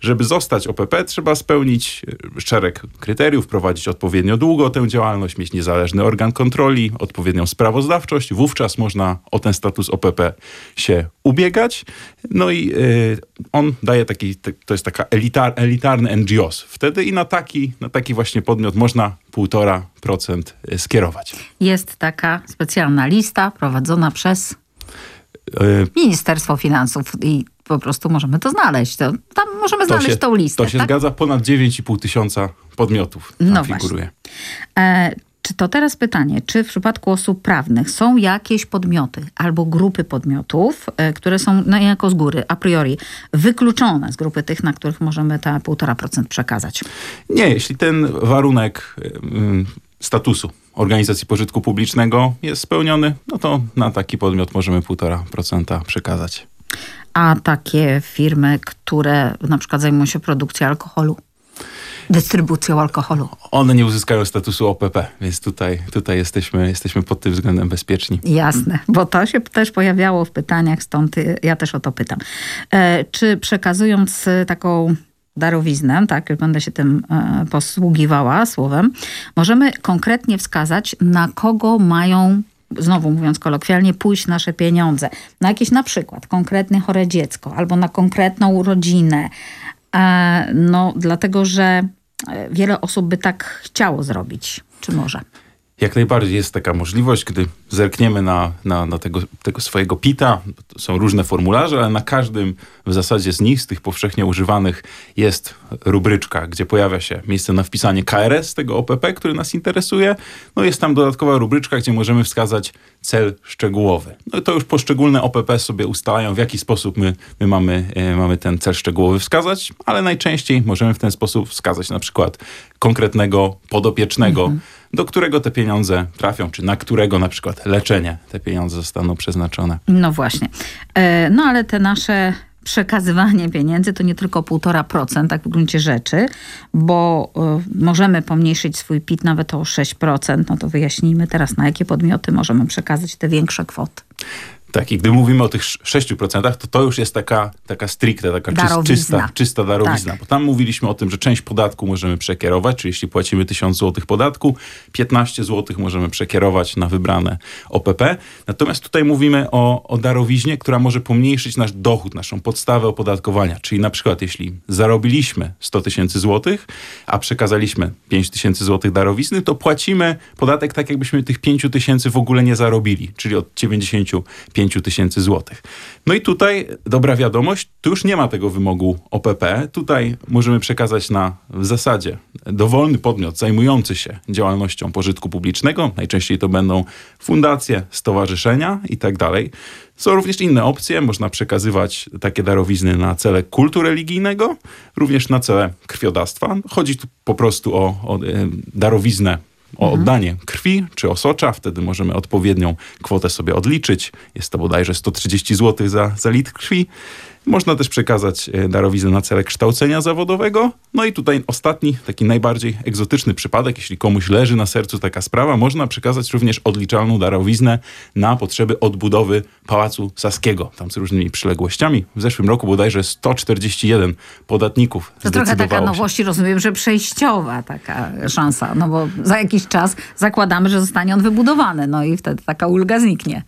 Speaker 31: Żeby zostać OPP, trzeba spełnić e, szereg kryteriów, prowadzić odpowiednio długo tę działalność, mieć niezależny organ kontroli, odpowiednią sprawozdawczość. Wówczas można o ten status OPP się ubiegać. No i y, on daje taki, to jest taka elitar, elitarny NGOs. Wtedy i na taki, na taki właśnie podmiot można 1,5% skierować.
Speaker 40: Jest taka specjalna lista prowadzona przez e, Ministerstwo Finansów i po prostu możemy to znaleźć. To, tam możemy znaleźć
Speaker 31: się,
Speaker 40: tą listę.
Speaker 31: To się tak? zgadza, ponad 9,5 tysiąca podmiotów tam no figuruje.
Speaker 40: E, czy to teraz pytanie, czy w przypadku osób prawnych są jakieś podmioty albo grupy podmiotów, e, które są no, jako z góry, a priori wykluczone z grupy tych, na których możemy te 1,5% przekazać?
Speaker 31: Nie, jeśli ten warunek y, statusu organizacji pożytku publicznego jest spełniony, no to na taki podmiot możemy 1,5% przekazać
Speaker 40: a takie firmy, które na przykład zajmują się produkcją alkoholu? dystrybucją alkoholu.
Speaker 31: One nie uzyskają statusu OPP, więc tutaj, tutaj jesteśmy, jesteśmy pod tym względem bezpieczni.
Speaker 40: Jasne, bo to się też pojawiało w pytaniach, stąd ja też o to pytam. E, czy przekazując taką darowiznę, tak, już będę się tym e, posługiwała słowem, możemy konkretnie wskazać, na kogo mają znowu mówiąc kolokwialnie, pójść nasze pieniądze na jakieś na przykład konkretne chore dziecko albo na konkretną urodzinę. E, no, dlatego, że e, wiele osób by tak chciało zrobić. Czy może?
Speaker 31: Jak najbardziej jest taka możliwość, gdy zerkniemy na, na, na tego, tego swojego PITA, są różne formularze, ale na każdym w zasadzie z nich, z tych powszechnie używanych, jest rubryczka, gdzie pojawia się miejsce na wpisanie KRS tego OPP, który nas interesuje. No jest tam dodatkowa rubryczka, gdzie możemy wskazać cel szczegółowy. No to już poszczególne OPP sobie ustalają, w jaki sposób my, my mamy, e, mamy ten cel szczegółowy wskazać, ale najczęściej możemy w ten sposób wskazać na przykład konkretnego podopiecznego, mhm. Do którego te pieniądze trafią, czy na którego na przykład leczenie te pieniądze zostaną przeznaczone.
Speaker 40: No właśnie. E, no ale te nasze przekazywanie pieniędzy to nie tylko 1,5%, tak w gruncie rzeczy, bo y, możemy pomniejszyć swój PIT nawet o 6%. No to wyjaśnijmy teraz, na jakie podmioty możemy przekazać te większe kwoty.
Speaker 31: Tak, i gdy mówimy o tych 6%, to to już jest taka, taka stricte, taka darowizna. czysta, czysta darowizna. Tak. Bo tam mówiliśmy o tym, że część podatku możemy przekierować, czyli jeśli płacimy 1000 zł podatku, 15 zł możemy przekierować na wybrane OPP. Natomiast tutaj mówimy o, o darowiźnie, która może pomniejszyć nasz dochód, naszą podstawę opodatkowania. Czyli na przykład jeśli zarobiliśmy 100 tysięcy złotych, a przekazaliśmy 5 tysięcy złotych darowizny, to płacimy podatek tak, jakbyśmy tych 5 tysięcy w ogóle nie zarobili, czyli od 95 5 tysięcy złotych. No i tutaj dobra wiadomość, tu już nie ma tego wymogu OPP. Tutaj możemy przekazać na w zasadzie dowolny podmiot zajmujący się działalnością pożytku publicznego. Najczęściej to będą fundacje, stowarzyszenia i tak. Są również inne opcje. Można przekazywać takie darowizny na cele kultu religijnego, również na cele krwiodawstwa. Chodzi tu po prostu o, o e, darowiznę o oddanie krwi czy osocza. Wtedy możemy odpowiednią kwotę sobie odliczyć. Jest to bodajże 130 zł za, za litr krwi. Można też przekazać e, darowiznę na cele kształcenia zawodowego. No i tutaj ostatni, taki najbardziej egzotyczny przypadek, jeśli komuś leży na sercu taka sprawa, można przekazać również odliczalną darowiznę na potrzeby odbudowy Pałacu Saskiego, tam z różnymi przyległościami. W zeszłym roku bodajże 141 podatników
Speaker 40: To trochę taka nowość, rozumiem, że przejściowa taka szansa, no bo za jakiś czas zakładamy, że zostanie on wybudowany, no i wtedy taka ulga zniknie.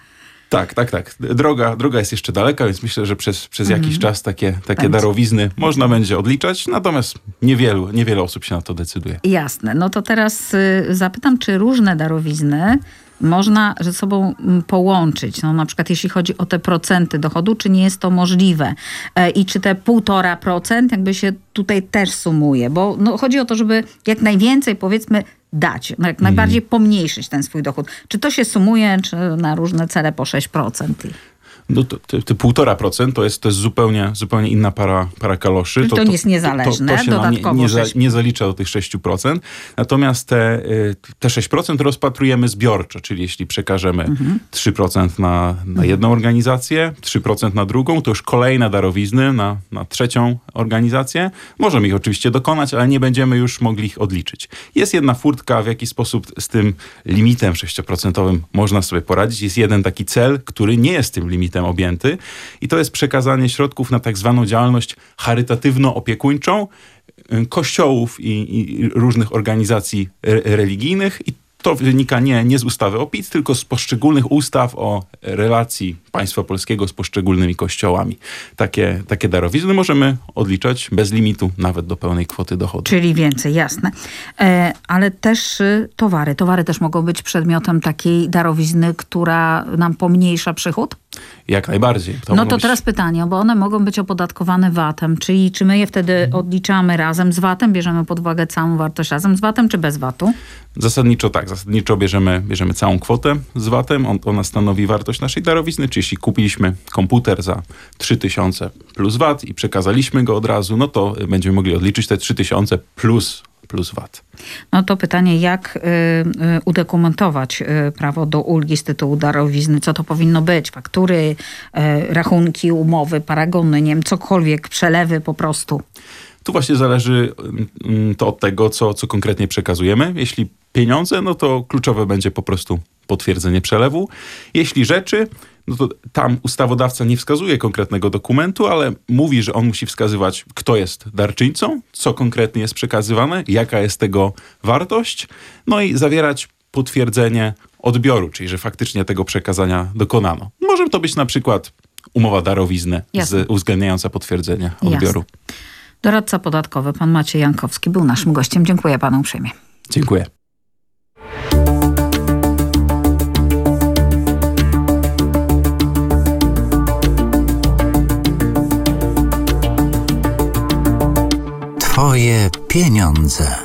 Speaker 31: Tak, tak, tak. Droga, droga jest jeszcze daleka, więc myślę, że przez, przez mhm. jakiś czas takie, takie darowizny można będzie odliczać, natomiast niewielu, niewiele osób się na to decyduje.
Speaker 40: Jasne. No to teraz y, zapytam, czy różne darowizny można ze sobą mm, połączyć. No, na przykład jeśli chodzi o te procenty dochodu, czy nie jest to możliwe? E, I czy te półtora procent jakby się tutaj też sumuje? Bo no, chodzi o to, żeby jak najwięcej powiedzmy dać, no, jak najbardziej mhm. pomniejszyć ten swój dochód. Czy to się sumuje, czy na różne cele po 6%?
Speaker 31: No to, to, to 1,5% to jest, to jest zupełnie, zupełnie inna para, para kaloszy.
Speaker 40: To, to, nie jest niezależne, to, to, się dodatkowo
Speaker 31: nie, nie, za, nie, zalicza do tych 6%. Natomiast te, y, te 6% rozpatrujemy zbiorczo, czyli jeśli przekażemy mhm. 3% na, na jedną organizację, 3% na drugą, to już kolejne darowizny na, na trzecią organizację. Możemy ich oczywiście dokonać, ale nie będziemy już mogli ich odliczyć. Jest jedna furtka, w jaki sposób z tym limitem 6% można sobie poradzić. Jest jeden taki cel, który nie jest tym limitem limitem objęty i to jest przekazanie środków na tak zwaną działalność charytatywno-opiekuńczą y, kościołów i, i różnych organizacji religijnych i to wynika nie, nie z ustawy o PIT, tylko z poszczególnych ustaw o relacji państwa polskiego z poszczególnymi kościołami. Takie, takie darowizny możemy odliczać bez limitu, nawet do pełnej kwoty dochodu.
Speaker 40: Czyli więcej, jasne. E, ale też y, towary. Towary też mogą być przedmiotem takiej darowizny, która nam pomniejsza przychód?
Speaker 31: Jak najbardziej.
Speaker 40: To no to być... teraz pytanie, bo one mogą być opodatkowane VAT-em, czyli czy my je wtedy odliczamy razem z VAT-em, bierzemy pod uwagę całą wartość razem z VAT-em, czy bez VAT-u?
Speaker 31: Zasadniczo tak, zasadniczo bierzemy, bierzemy całą kwotę z VAT-em, On, ona stanowi wartość naszej darowizny, czyli jeśli kupiliśmy komputer za 3000 plus VAT i przekazaliśmy go od razu, no to będziemy mogli odliczyć te 3000 plus plus VAT.
Speaker 40: No to pytanie, jak y, y, udokumentować y, prawo do ulgi z tytułu darowizny? Co to powinno być? Faktury, rachunki, umowy, paragony, nie wiem, cokolwiek, przelewy po prostu?
Speaker 31: Tu właśnie zależy to od tego, co, co konkretnie przekazujemy. Jeśli pieniądze, no to kluczowe będzie po prostu potwierdzenie przelewu. Jeśli rzeczy, no to tam ustawodawca nie wskazuje konkretnego dokumentu, ale mówi, że on musi wskazywać, kto jest darczyńcą, co konkretnie jest przekazywane, jaka jest tego wartość, no i zawierać potwierdzenie odbioru, czyli że faktycznie tego przekazania dokonano. Może to być na przykład umowa darowizny z, uwzględniająca potwierdzenie odbioru. Jasne.
Speaker 40: Doradca podatkowy, pan Maciej Jankowski, był naszym gościem. Dziękuję panu uprzejmie.
Speaker 31: Dziękuję.
Speaker 2: Pieniądze.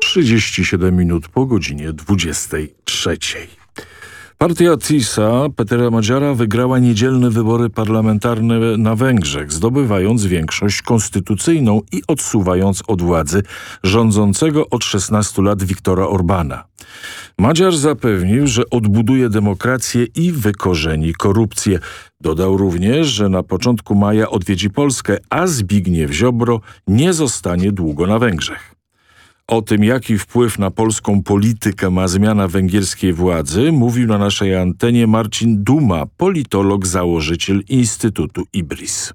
Speaker 39: 37 minut po godzinie 23. Partia TISA Petera Madziara wygrała niedzielne wybory parlamentarne na Węgrzech, zdobywając większość konstytucyjną i odsuwając od władzy rządzącego od 16 lat Viktora Orbana. Madziar zapewnił, że odbuduje demokrację i wykorzeni korupcję. Dodał również, że na początku maja odwiedzi Polskę, a Zbigniew Ziobro nie zostanie długo na Węgrzech. O tym, jaki wpływ na polską politykę ma zmiana węgierskiej władzy, mówił na naszej antenie Marcin Duma, politolog, założyciel Instytutu IBRIS.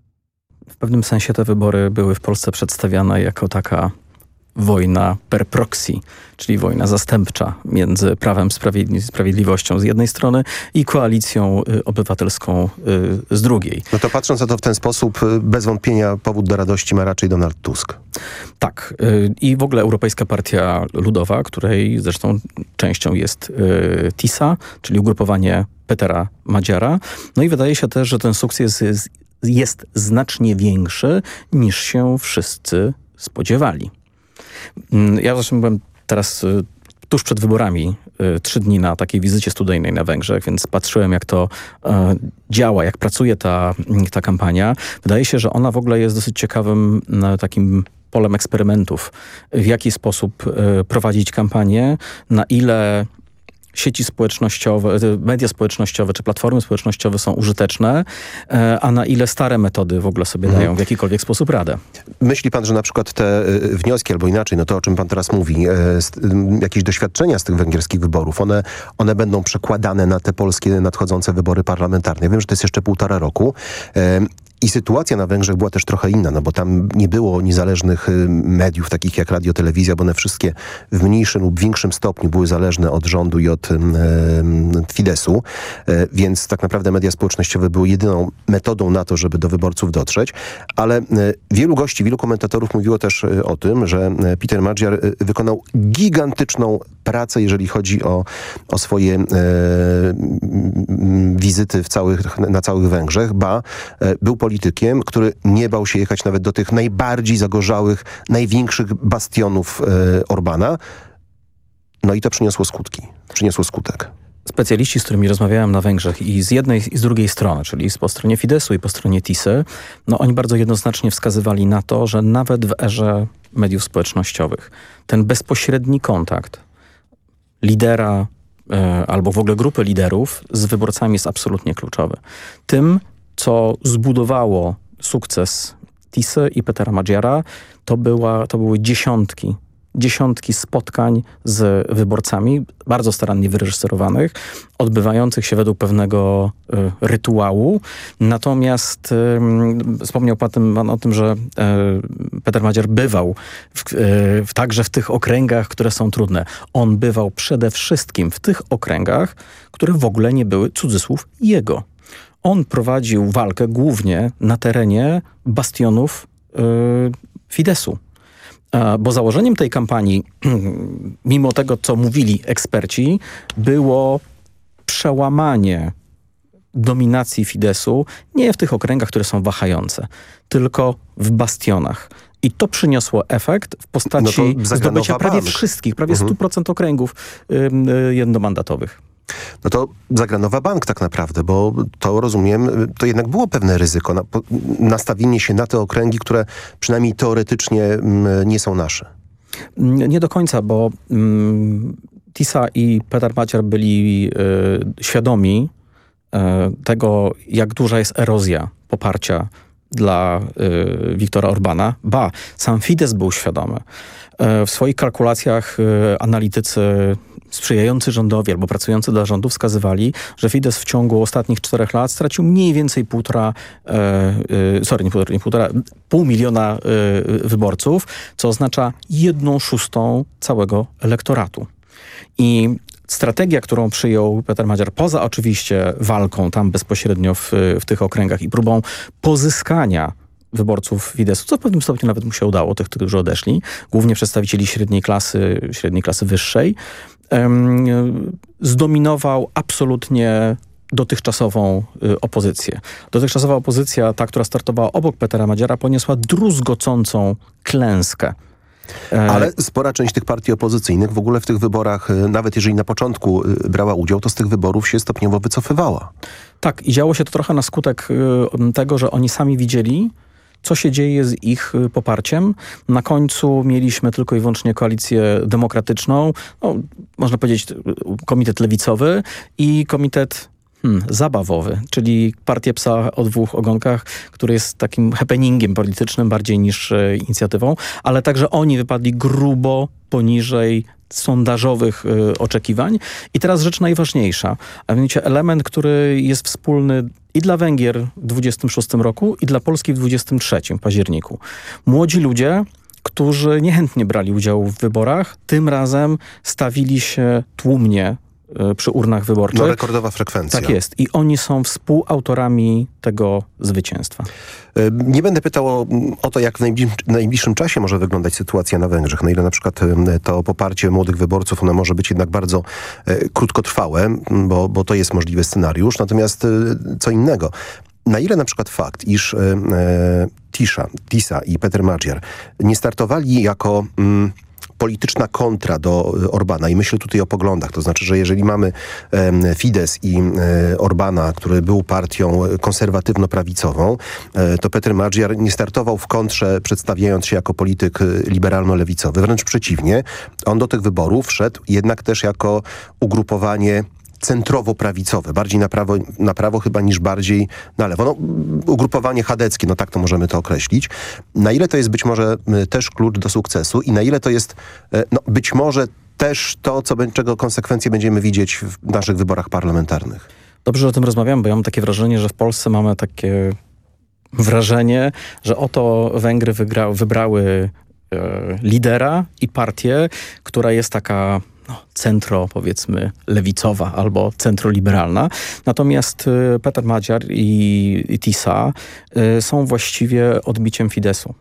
Speaker 41: W pewnym sensie te wybory były w Polsce przedstawiane jako taka wojna per proxy, czyli wojna zastępcza między Prawem i Sprawiedliwością z jednej strony i Koalicją y, Obywatelską y, z drugiej.
Speaker 42: No to patrząc na to w ten sposób, y, bez wątpienia powód do radości ma raczej Donald Tusk.
Speaker 41: Tak. I w ogóle Europejska Partia Ludowa, której zresztą częścią jest TISA, czyli ugrupowanie Petera Madziara. No i wydaje się też, że ten sukces jest, jest znacznie większy niż się wszyscy spodziewali. Mm, ja zresztą byłem teraz y, tuż przed wyborami y, trzy dni na takiej wizycie studyjnej na Węgrzech, więc patrzyłem jak to e, działa, jak pracuje ta, ta kampania. Wydaje się, że ona w ogóle jest dosyć ciekawym takim polem eksperymentów. W jaki sposób e, prowadzić kampanię, na ile sieci społecznościowe, media społecznościowe czy platformy społecznościowe są użyteczne, a na ile stare metody w ogóle sobie mhm. dają w jakikolwiek sposób radę.
Speaker 42: Myśli pan, że na przykład te wnioski albo inaczej, no to o czym pan teraz mówi, jakieś doświadczenia z tych węgierskich wyborów, one, one będą przekładane na te polskie nadchodzące wybory parlamentarne. Wiem, że to jest jeszcze półtora roku. I sytuacja na Węgrzech była też trochę inna, no bo tam nie było niezależnych y, mediów, takich jak radio, telewizja, bo one wszystkie w mniejszym lub większym stopniu były zależne od rządu i od e, Fidesu, e, więc tak naprawdę media społecznościowe były jedyną metodą na to, żeby do wyborców dotrzeć, ale e, wielu gości, wielu komentatorów mówiło też o tym, że Peter Magyar wykonał gigantyczną pracę, jeżeli chodzi o, o swoje e, wizyty w całych, na całych Węgrzech, ba był politykiem politykiem, który nie bał się jechać nawet do tych najbardziej zagorzałych, największych bastionów e, Orbana. No i to przyniosło skutki, przyniosło skutek
Speaker 41: specjaliści, z którymi rozmawiałem na Węgrzech i z jednej i z drugiej strony, czyli po stronie Fidesu i po stronie Tisy, no oni bardzo jednoznacznie wskazywali na to, że nawet w erze mediów społecznościowych ten bezpośredni kontakt lidera e, albo w ogóle grupy liderów z wyborcami jest absolutnie kluczowy. Tym co zbudowało sukces Tisy i Petera Maggiara, to, była, to były dziesiątki dziesiątki spotkań z wyborcami, bardzo starannie wyreżyserowanych, odbywających się według pewnego y, rytuału. Natomiast y, wspomniał pan, pan, o tym, że y, Peter Madziar bywał w, w, także w tych okręgach, które są trudne. On bywał przede wszystkim w tych okręgach, które w ogóle nie były, cudzysłów, jego on prowadził walkę głównie na terenie bastionów yy, Fidesu. Bo założeniem tej kampanii, (clears throat) mimo tego, co mówili eksperci, było przełamanie dominacji Fidesu nie w tych okręgach, które są wahające, tylko w bastionach. I to przyniosło efekt w postaci no zdobycia prawie wszystkich, prawie mhm. 100% okręgów y, jednomandatowych.
Speaker 42: No to zagra Nowa Bank tak naprawdę, bo to rozumiem, to jednak było pewne ryzyko, na, nastawienie się na te okręgi, które przynajmniej teoretycznie mm, nie są nasze.
Speaker 41: Nie do końca, bo mm, Tisa i Peter Maciar byli y, świadomi y, tego, jak duża jest erozja poparcia dla y, Wiktora Orbana. Ba, sam Fidesz był świadomy. W swoich kalkulacjach analitycy sprzyjający rządowi albo pracujący dla rządu wskazywali, że Fidesz w ciągu ostatnich czterech lat stracił mniej więcej półtora, e, e, sorry, nie półtora, nie półtora, pół miliona e, wyborców, co oznacza jedną szóstą całego elektoratu. I strategia, którą przyjął Peter Madziar, poza oczywiście walką tam bezpośrednio w, w tych okręgach i próbą pozyskania wyborców Fidesu, co w pewnym stopniu nawet mu się udało, tych, którzy odeszli, głównie przedstawicieli średniej klasy, średniej klasy wyższej, zdominował absolutnie dotychczasową y, opozycję. Dotychczasowa opozycja, ta, która startowała obok Petera Madziara, poniosła druzgocącą klęskę.
Speaker 42: E, Ale spora część tych partii opozycyjnych w ogóle w tych wyborach, y, nawet jeżeli na początku y, brała udział, to z tych wyborów się stopniowo wycofywała.
Speaker 41: Tak, i działo się to trochę na skutek tego, że oni sami widzieli, co się dzieje z ich y, poparciem. Na końcu mieliśmy tylko i wyłącznie koalicję demokratyczną, no, można powiedzieć y, komitet lewicowy i komitet Hmm, zabawowy, czyli partię psa o dwóch ogonkach, który jest takim happeningiem politycznym bardziej niż e, inicjatywą, ale także oni wypadli grubo poniżej sondażowych y, oczekiwań. I teraz rzecz najważniejsza, a mianowicie element, który jest wspólny i dla Węgier w 26 roku i dla Polski w 23 październiku. Młodzi ludzie, którzy niechętnie brali udział w wyborach, tym razem stawili się tłumnie przy urnach wyborczych. No
Speaker 42: rekordowa frekwencja.
Speaker 41: Tak jest. I oni są współautorami tego zwycięstwa.
Speaker 42: E, nie będę pytał o, o to, jak w najbliższym, najbliższym czasie może wyglądać sytuacja na Węgrzech. Na ile na przykład e, to poparcie młodych wyborców, ono może być jednak bardzo e, krótkotrwałe, bo, bo to jest możliwy scenariusz. Natomiast e, co innego. Na ile na przykład fakt, iż e, Tisza, Tisa i Peter Magyar nie startowali jako... Mm, polityczna kontra do Orbana i myślę tutaj o poglądach, to znaczy, że jeżeli mamy Fidesz i Orbana, który był partią konserwatywno-prawicową, to Peter Magyar nie startował w kontrze przedstawiając się jako polityk liberalno-lewicowy, wręcz przeciwnie. On do tych wyborów szedł jednak też jako ugrupowanie centrowo-prawicowe, bardziej na prawo, na prawo chyba niż bardziej na lewo. No, ugrupowanie chadeckie, no tak to możemy to określić. Na ile to jest być może też klucz do sukcesu i na ile to jest e, no, być może też to, co, czego konsekwencje będziemy widzieć w naszych wyborach parlamentarnych.
Speaker 41: Dobrze, że o tym rozmawiam, bo ja mam takie wrażenie, że w Polsce mamy takie wrażenie, że oto Węgry wygra, wybrały e, lidera i partię, która jest taka no, centro, powiedzmy, lewicowa albo centroliberalna. Natomiast y, Peter Madziar i, i Tisa y, są właściwie odbiciem Fidesu.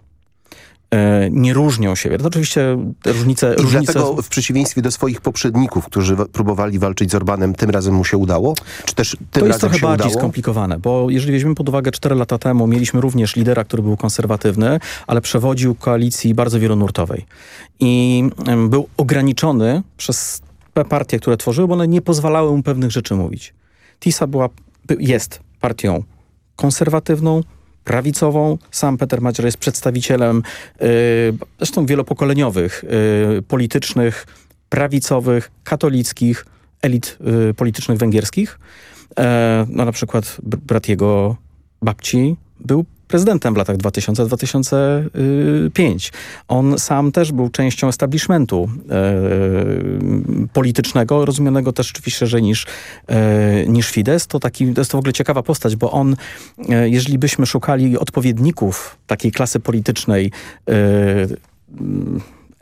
Speaker 41: E, nie różnią się. To oczywiście różnice...
Speaker 42: I różnice... dlatego w przeciwieństwie do swoich poprzedników, którzy próbowali walczyć z Orbanem, tym razem mu się udało? Czy też tym
Speaker 41: to jest trochę bardziej
Speaker 42: udało?
Speaker 41: skomplikowane, bo jeżeli weźmiemy pod uwagę 4 lata temu, mieliśmy również lidera, który był konserwatywny, ale przewodził koalicji bardzo wielonurtowej. I był ograniczony przez te partie, które tworzyły, bo one nie pozwalały mu pewnych rzeczy mówić. TISA była, jest partią konserwatywną, prawicową. Sam Peter Macier jest przedstawicielem y, zresztą wielopokoleniowych, y, politycznych, prawicowych, katolickich, elit y, politycznych węgierskich. E, no na przykład brat jego babci był prezydentem w latach 2000-2005. On sam też był częścią establishmentu e, politycznego, rozumianego też oczywiście szerzej niż, e, niż Fidesz. To, taki, to jest to w ogóle ciekawa postać, bo on, e, jeżeli byśmy szukali odpowiedników takiej klasy politycznej, e,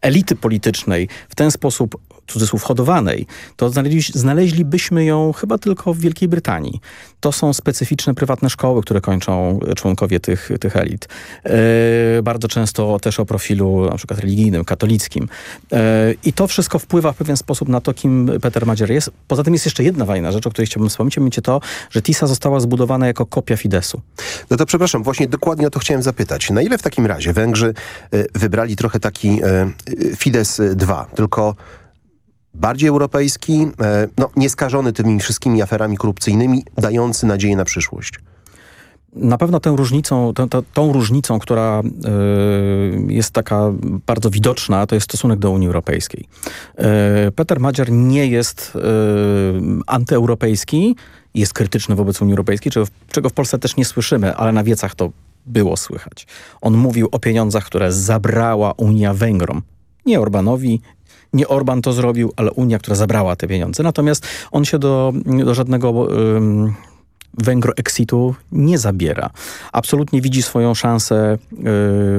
Speaker 41: elity politycznej w ten sposób cudzysłów hodowanej, to znaleźli, znaleźlibyśmy ją chyba tylko w Wielkiej Brytanii. To są specyficzne prywatne szkoły, które kończą członkowie tych, tych elit. E, bardzo często też o profilu na przykład religijnym, katolickim. E, I to wszystko wpływa w pewien sposób na to, kim Peter Madzier jest. Poza tym jest jeszcze jedna fajna rzecz, o której chciałbym wspomnieć, mianowicie to, że TISA została zbudowana jako kopia Fidesu.
Speaker 42: No to przepraszam, właśnie dokładnie o to chciałem zapytać. Na ile w takim razie Węgrzy e, wybrali trochę taki e, Fidesz 2, tylko bardziej europejski, e, no, nieskażony tymi wszystkimi aferami korupcyjnymi, dający nadzieję na przyszłość.
Speaker 41: Na pewno tą różnicą, tą, tą różnicą, która y, jest taka bardzo widoczna, to jest stosunek do Unii Europejskiej. Y, Peter Madziar nie jest y, antyeuropejski, jest krytyczny wobec Unii Europejskiej, czego, czego w Polsce też nie słyszymy, ale na wiecach to było słychać. On mówił o pieniądzach, które zabrała Unia Węgrom. Nie Orbanowi, nie Orban to zrobił, ale Unia, która zabrała te pieniądze. Natomiast on się do, do żadnego um, Węgro-exitu nie zabiera. Absolutnie widzi swoją szansę y,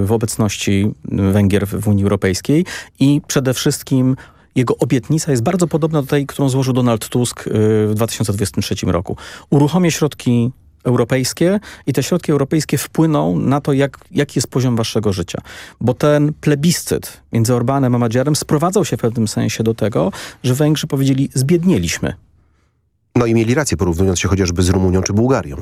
Speaker 41: w obecności Węgier w, w Unii Europejskiej i przede wszystkim jego obietnica jest bardzo podobna do tej, którą złożył Donald Tusk y, w 2023 roku. Uruchomię środki europejskie i te środki europejskie wpłyną na to, jak, jaki jest poziom waszego życia. Bo ten plebiscyt między Orbanem a Madziarem sprowadzał się w pewnym sensie do tego, że Węgrzy powiedzieli, zbiednieliśmy.
Speaker 42: No i mieli rację, porównując się chociażby z Rumunią czy Bułgarią.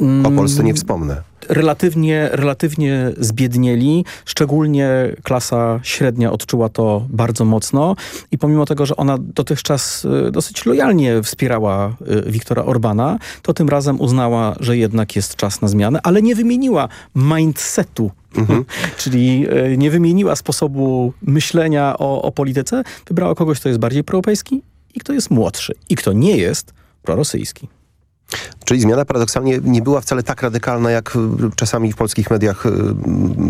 Speaker 42: O mm. Polsce nie wspomnę.
Speaker 41: Relatywnie, relatywnie zbiednieli, szczególnie klasa średnia odczuła to bardzo mocno i pomimo tego, że ona dotychczas y, dosyć lojalnie wspierała y, Wiktora Orbana, to tym razem uznała, że jednak jest czas na zmianę, ale nie wymieniła mindsetu Mhm. (laughs) Czyli y, nie wymieniła sposobu myślenia o, o polityce, wybrała kogoś, kto jest bardziej proeuropejski i kto jest młodszy. I kto nie jest, prorosyjski.
Speaker 42: Czyli zmiana paradoksalnie nie była wcale tak radykalna, jak czasami w polskich mediach y,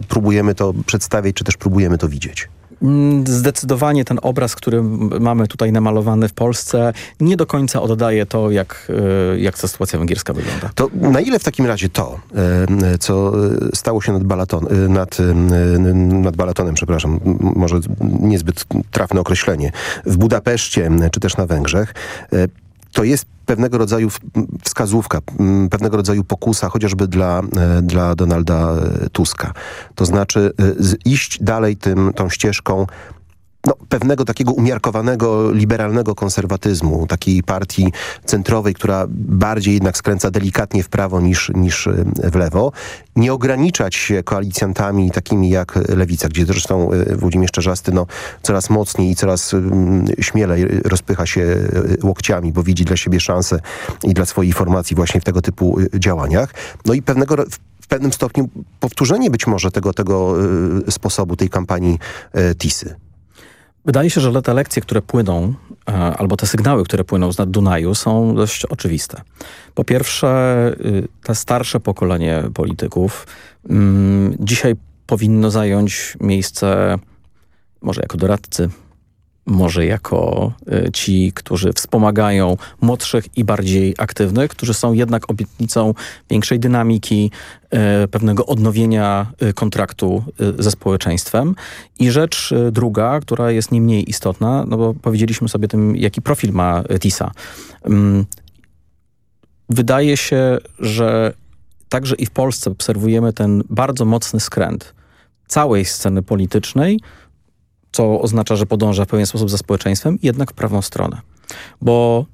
Speaker 42: próbujemy to przedstawiać, czy też próbujemy to widzieć.
Speaker 41: Mm, zdecydowanie ten obraz, który mamy tutaj namalowany w Polsce, nie do końca oddaje to, jak, y, jak ta sytuacja węgierska wygląda.
Speaker 42: To na ile w takim razie to, y, co stało się nad, Balaton, nad, nad Balatonem, przepraszam, może niezbyt trafne określenie, w Budapeszcie, czy też na Węgrzech, to jest pewnego rodzaju wskazówka, pewnego rodzaju pokusa, chociażby dla, e, dla Donalda e, Tuska. To znaczy e, iść dalej tym, tą ścieżką no, pewnego takiego umiarkowanego, liberalnego konserwatyzmu, takiej partii centrowej, która bardziej jednak skręca delikatnie w prawo niż, niż e, w lewo, nie ograniczać się koalicjantami takimi jak Lewica, gdzie zresztą e, Włodzimierz Czarzasty no, coraz mocniej i coraz um, śmielej rozpycha się łokciami, bo widzi dla siebie szansę i dla swojej formacji właśnie w tego typu działaniach. No i pewnego w pewnym stopniu powtórzenie być może tego, tego sposobu tej kampanii TISY.
Speaker 41: Wydaje się, że te lekcje, które płyną, e, albo te sygnały, które płyną z Dunaju są dość oczywiste. Po pierwsze, y, te starsze pokolenie polityków mm, dzisiaj powinno zająć miejsce może jako doradcy, może jako y, ci, którzy wspomagają młodszych i bardziej aktywnych, którzy są jednak obietnicą większej dynamiki, y, pewnego odnowienia y, kontraktu ze społeczeństwem. I rzecz druga, która jest nie mniej istotna, no bo powiedzieliśmy sobie tym, jaki profil ma TISA. Mm, wydaje się, że także i w Polsce obserwujemy ten bardzo mocny skręt całej sceny politycznej, co oznacza, że podąża w pewien sposób za społeczeństwem, jednak w prawą stronę. Bo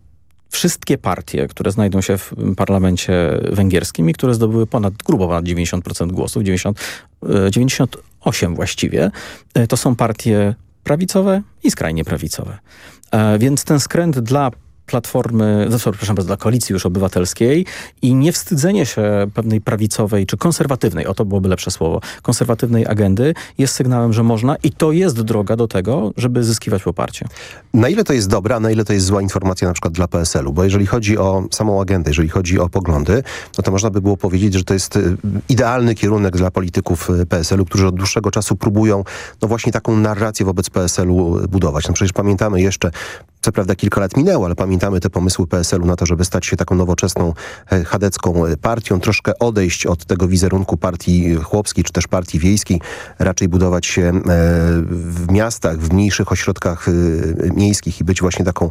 Speaker 41: wszystkie partie, które znajdą się w parlamencie węgierskim i które zdobyły ponad, grubo ponad 90% głosów, 90, 98 e, właściwie, e, to są partie prawicowe i skrajnie prawicowe. E, więc ten skręt dla Platformy, znaczy, przepraszam, dla Koalicji już Obywatelskiej i nie wstydzenie się pewnej prawicowej czy konserwatywnej, o to byłoby lepsze słowo, konserwatywnej agendy jest sygnałem, że można i to jest droga do tego, żeby zyskiwać poparcie.
Speaker 42: Na ile to jest dobra, a na ile to jest zła informacja na przykład dla PSL-u? Bo jeżeli chodzi o samą agendę, jeżeli chodzi o poglądy, no to można by było powiedzieć, że to jest y, idealny kierunek dla polityków y, PSL-u, którzy od dłuższego czasu próbują no właśnie taką narrację wobec PSL-u budować. No przecież pamiętamy jeszcze co prawda kilka lat minęło, ale pamiętamy te pomysły PSL-u na to, żeby stać się taką nowoczesną e, chadecką e, partią, troszkę odejść od tego wizerunku partii chłopskiej czy też partii wiejskiej, raczej budować się e, w miastach, w mniejszych ośrodkach miejskich i być właśnie taką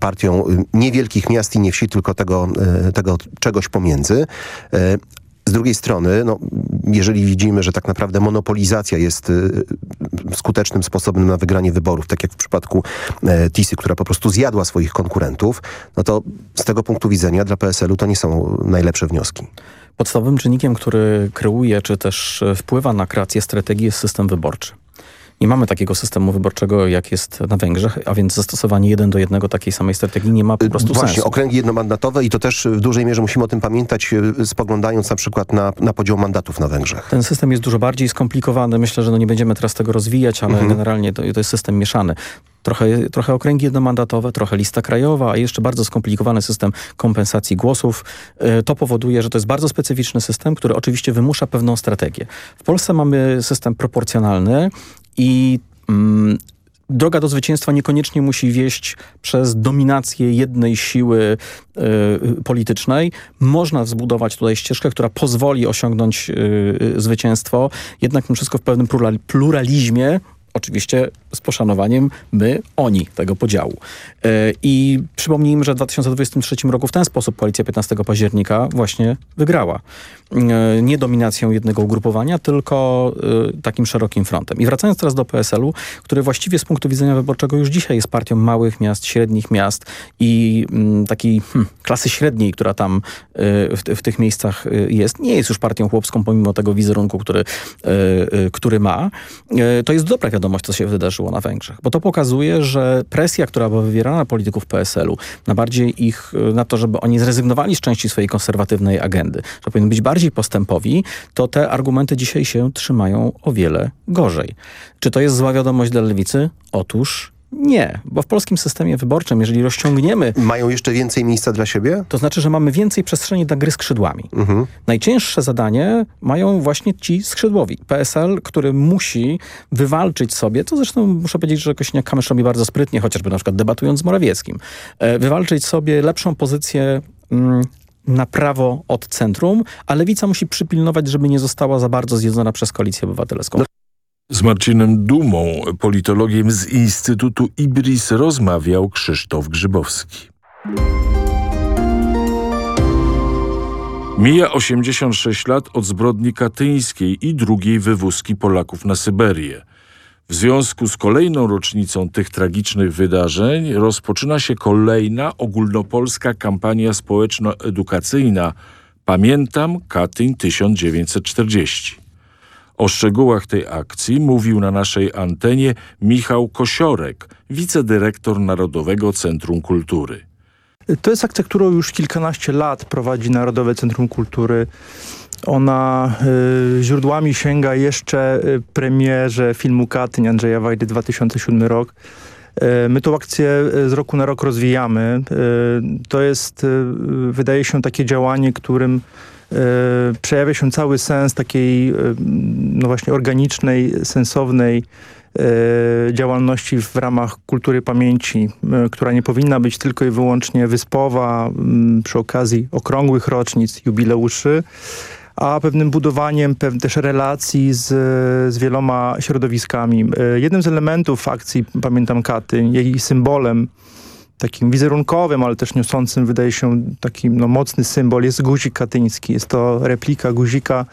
Speaker 42: partią niewielkich miast i nie wsi, tylko tego, tego czegoś pomiędzy. Z drugiej strony, no, jeżeli widzimy, że tak naprawdę monopolizacja jest y, skutecznym sposobem na wygranie wyborów, tak jak w przypadku y, Tisy, która po prostu zjadła swoich konkurentów, no to z tego punktu widzenia dla PSL-u to nie są najlepsze wnioski.
Speaker 41: Podstawowym czynnikiem, który kreuje czy też wpływa na kreację strategii jest system wyborczy. Nie mamy takiego systemu wyborczego, jak jest na Węgrzech, a więc zastosowanie jeden do jednego takiej samej strategii nie ma po prostu
Speaker 42: Właśnie,
Speaker 41: sensu.
Speaker 42: okręgi jednomandatowe i to też w dużej mierze musimy o tym pamiętać, e, spoglądając na przykład na, na podział mandatów na Węgrzech.
Speaker 41: Ten system jest dużo bardziej skomplikowany. Myślę, że no nie będziemy teraz tego rozwijać, ale mhm. generalnie to, to jest system mieszany. Trochę, trochę okręgi jednomandatowe, trochę lista krajowa, a jeszcze bardzo skomplikowany system kompensacji głosów. E, to powoduje, że to jest bardzo specyficzny system, który oczywiście wymusza pewną strategię. W Polsce mamy system proporcjonalny i mm, droga do zwycięstwa niekoniecznie musi wieść przez dominację jednej siły y, politycznej. Można zbudować tutaj ścieżkę, która pozwoli osiągnąć y, zwycięstwo, jednak mimo wszystko w pewnym pluralizmie oczywiście z poszanowaniem my, oni tego podziału. E, I przypomnijmy, że w 2023 roku w ten sposób koalicja 15 października właśnie wygrała. E, nie dominacją jednego ugrupowania, tylko e, takim szerokim frontem. I wracając teraz do PSL-u, który właściwie z punktu widzenia wyborczego już dzisiaj jest partią małych miast, średnich miast i mm, takiej hmm, klasy średniej, która tam w, w, tych miejscach jest, nie jest już partią chłopską, pomimo tego wizerunku, który, który ma. To jest dobra wiadomość, co się wydarzyło na Węgrzech, bo to pokazuje, że presja, która była wywierana na polityków PSL-u, na bardziej ich, na to, żeby oni zrezygnowali z części swojej konserwatywnej agendy, że powinni być bardziej postępowi, to te argumenty dzisiaj się trzymają o wiele gorzej. Czy to jest zła wiadomość dla lewicy? Otóż nie, bo w polskim systemie wyborczym, jeżeli rozciągniemy...
Speaker 42: Mają jeszcze więcej miejsca dla siebie?
Speaker 41: To znaczy, że mamy więcej przestrzeni dla gry skrzydłami. Mhm. Najcięższe zadanie mają właśnie ci skrzydłowi. PSL, który musi wywalczyć sobie, co zresztą muszę powiedzieć, że Kośniak-Kamysz robi bardzo sprytnie, chociażby na przykład debatując z Morawieckim, e, wywalczyć sobie lepszą pozycję mm, na prawo od centrum, a lewica musi przypilnować, żeby nie została za bardzo zjedzona przez koalicję obywatelską.
Speaker 39: Z Marcinem Dumą, politologiem z Instytutu IBRIS, rozmawiał Krzysztof Grzybowski. Mija 86 lat od zbrodni katyńskiej i drugiej wywózki Polaków na Syberię. W związku z kolejną rocznicą tych tragicznych wydarzeń rozpoczyna się kolejna ogólnopolska kampania społeczno-edukacyjna Pamiętam Katyń 1940. O szczegółach tej akcji mówił na naszej antenie Michał Kosiorek, wicedyrektor Narodowego Centrum Kultury.
Speaker 43: To jest akcja, którą już kilkanaście lat prowadzi Narodowe Centrum Kultury. Ona y, źródłami sięga jeszcze y, premierze filmu Katyń Andrzeja Wajdy 2007 rok. Y, my tą akcję y, z roku na rok rozwijamy. To jest, wydaje się, takie działanie, którym przejawia się cały sens takiej no właśnie organicznej, sensownej działalności w ramach kultury pamięci, która nie powinna być tylko i wyłącznie wyspowa przy okazji okrągłych rocznic, jubileuszy, a pewnym budowaniem też relacji z, z wieloma środowiskami. E, jednym z elementów akcji Pamiętam Katy, jej symbolem takim wizerunkowym, ale też niosącym, wydaje się, taki no, mocny symbol jest guzik katyński. Jest to replika guzika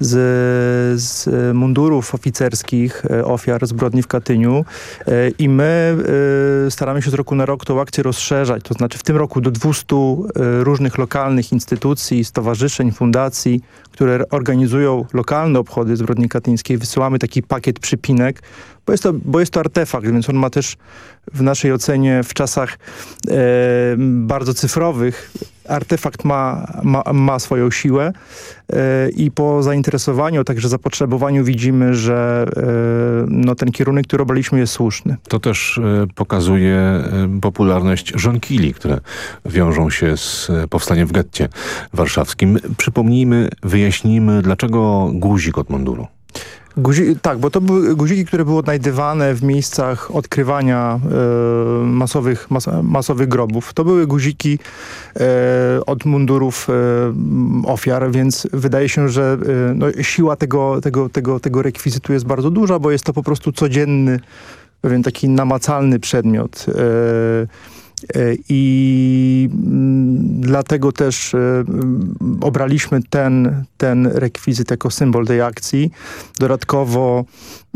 Speaker 43: z, z mundurów oficerskich e, ofiar zbrodni w Katyniu e, i my e, staramy się z roku na rok tą akcję rozszerzać, to znaczy w tym roku do 200 różnych lokalnych instytucji, stowarzyszeń, fundacji, które organizują lokalne obchody zbrodni katyńskiej, wysyłamy taki pakiet przypinek, bo jest to, bo jest to artefakt, więc on ma też w naszej ocenie w czasach e, bardzo cyfrowych artefakt ma, ma, ma swoją siłę e, i po zainteresowaniu, także zapotrzebowaniu widzimy, że e, no, ten kierunek, który obraliśmy jest słuszny.
Speaker 1: To też e, pokazuje e, popularność żonkili, które wiążą się z powstaniem w getcie warszawskim. Przypomnijmy, wyjaśnijmy, dlaczego guzik od munduru.
Speaker 43: Guzi tak, bo to były guziki, które były odnajdywane w miejscach odkrywania e, masowych, mas masowych grobów. To były guziki e, od mundurów e, ofiar, więc wydaje się, że e, no, siła tego, tego, tego, tego rekwizytu jest bardzo duża, bo jest to po prostu codzienny, pewien taki namacalny przedmiot. E, I mm, dlatego też e, mm, obraliśmy ten, ten rekwizyt jako symbol tej akcji. Dodatkowo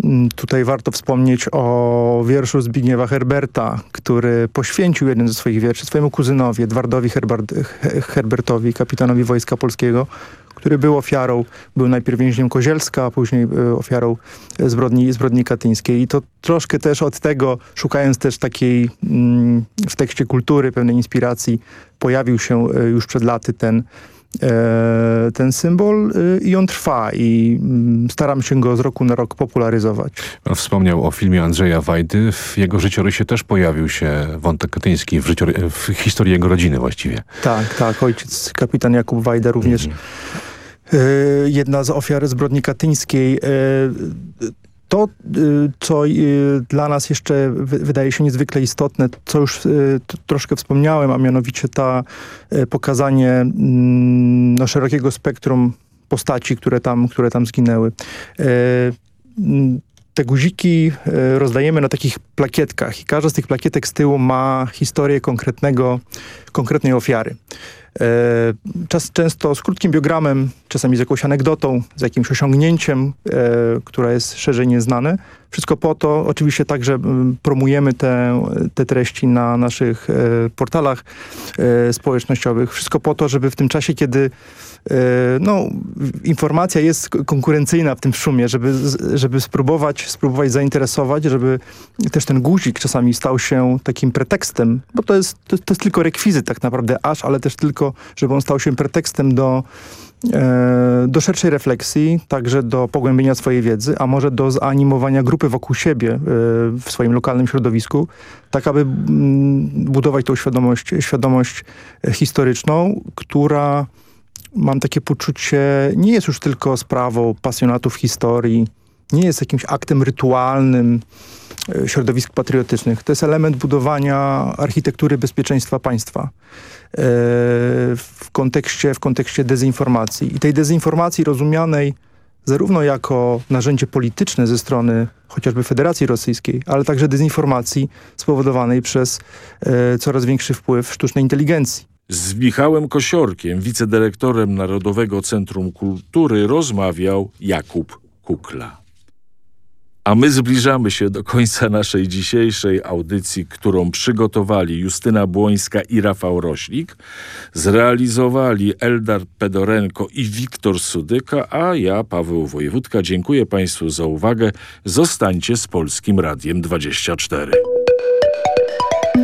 Speaker 43: mm, tutaj warto wspomnieć o wierszu Zbigniewa Herberta, który poświęcił jeden ze swoich wierszy swojemu kuzynowi, Edwardowi Herbert, Herbertowi, kapitanowi Wojska Polskiego, który był ofiarą, był najpierw więźniem Kozielska, a później e, ofiarą zbrodni, zbrodni katyńskiej. I to troszkę też od tego, szukając też takiej mm, w tekście kultury pewnej inspiracji, pojawił się e, już przed laty ten e, ten symbol i on trwa i mm, staram się go z roku na rok popularyzować.
Speaker 1: Pan wspomniał o filmie Andrzeja Wajdy. W jego życiorysie też pojawił się wątek katyński w, w historii jego rodziny właściwie.
Speaker 43: Tak, tak. Ojciec kapitan Jakub Wajda również mm. Y, jedna z ofiar zbrodni katyńskiej. Y, to, y, co dla nas jeszcze wydaje się niezwykle istotne, co już troszkę wspomniałem, a mianowicie ta pokazanie mm, no, szerokiego spektrum postaci, które tam, które tam zginęły. Te guziki rozdajemy na takich plakietkach i każda z tych plakietek z tyłu ma historię konkretnego, konkretnej ofiary. E, czas, często z krótkim biogramem, czasami z jakąś anegdotą, z jakimś osiągnięciem, e, która jest szerzej nieznane. Wszystko po to, oczywiście także promujemy te, te treści na naszych e, portalach społecznościowych. Wszystko po to, żeby w tym czasie, kiedy no, informacja jest konkurencyjna w tym szumie, żeby, żeby spróbować, spróbować zainteresować, żeby też ten guzik czasami stał się takim pretekstem, bo to jest, to, to jest tylko rekwizyt tak naprawdę aż, ale też tylko, żeby on stał się pretekstem do e, do szerszej refleksji, także do pogłębienia swojej wiedzy, a może do zanimowania grupy wokół siebie e, w swoim lokalnym środowisku, tak aby mm, budować tą świadomość, świadomość historyczną, która mam takie poczucie, nie jest już tylko sprawą pasjonatów historii, nie jest jakimś aktem rytualnym e, środowisk patriotycznych. To jest element budowania architektury bezpieczeństwa państwa e, w kontekście, w kontekście dezinformacji. I tej dezinformacji rozumianej zarówno jako narzędzie polityczne ze strony chociażby Federacji Rosyjskiej, ale także dezinformacji spowodowanej przez e, coraz większy wpływ sztucznej inteligencji.
Speaker 39: Z Michałem Kosiorkiem, wicedyrektorem Narodowego Centrum Kultury rozmawiał Jakub Kukla. A my zbliżamy się do końca naszej dzisiejszej audycji, którą przygotowali Justyna Błońska i Rafał Roślik, zrealizowali Eldar Pedorenko i Wiktor Sudyka, a ja, Paweł Wojewódka, dziękuję Państwu za uwagę. Zostańcie z Polskim Radiem 24.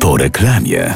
Speaker 44: Po reklamie.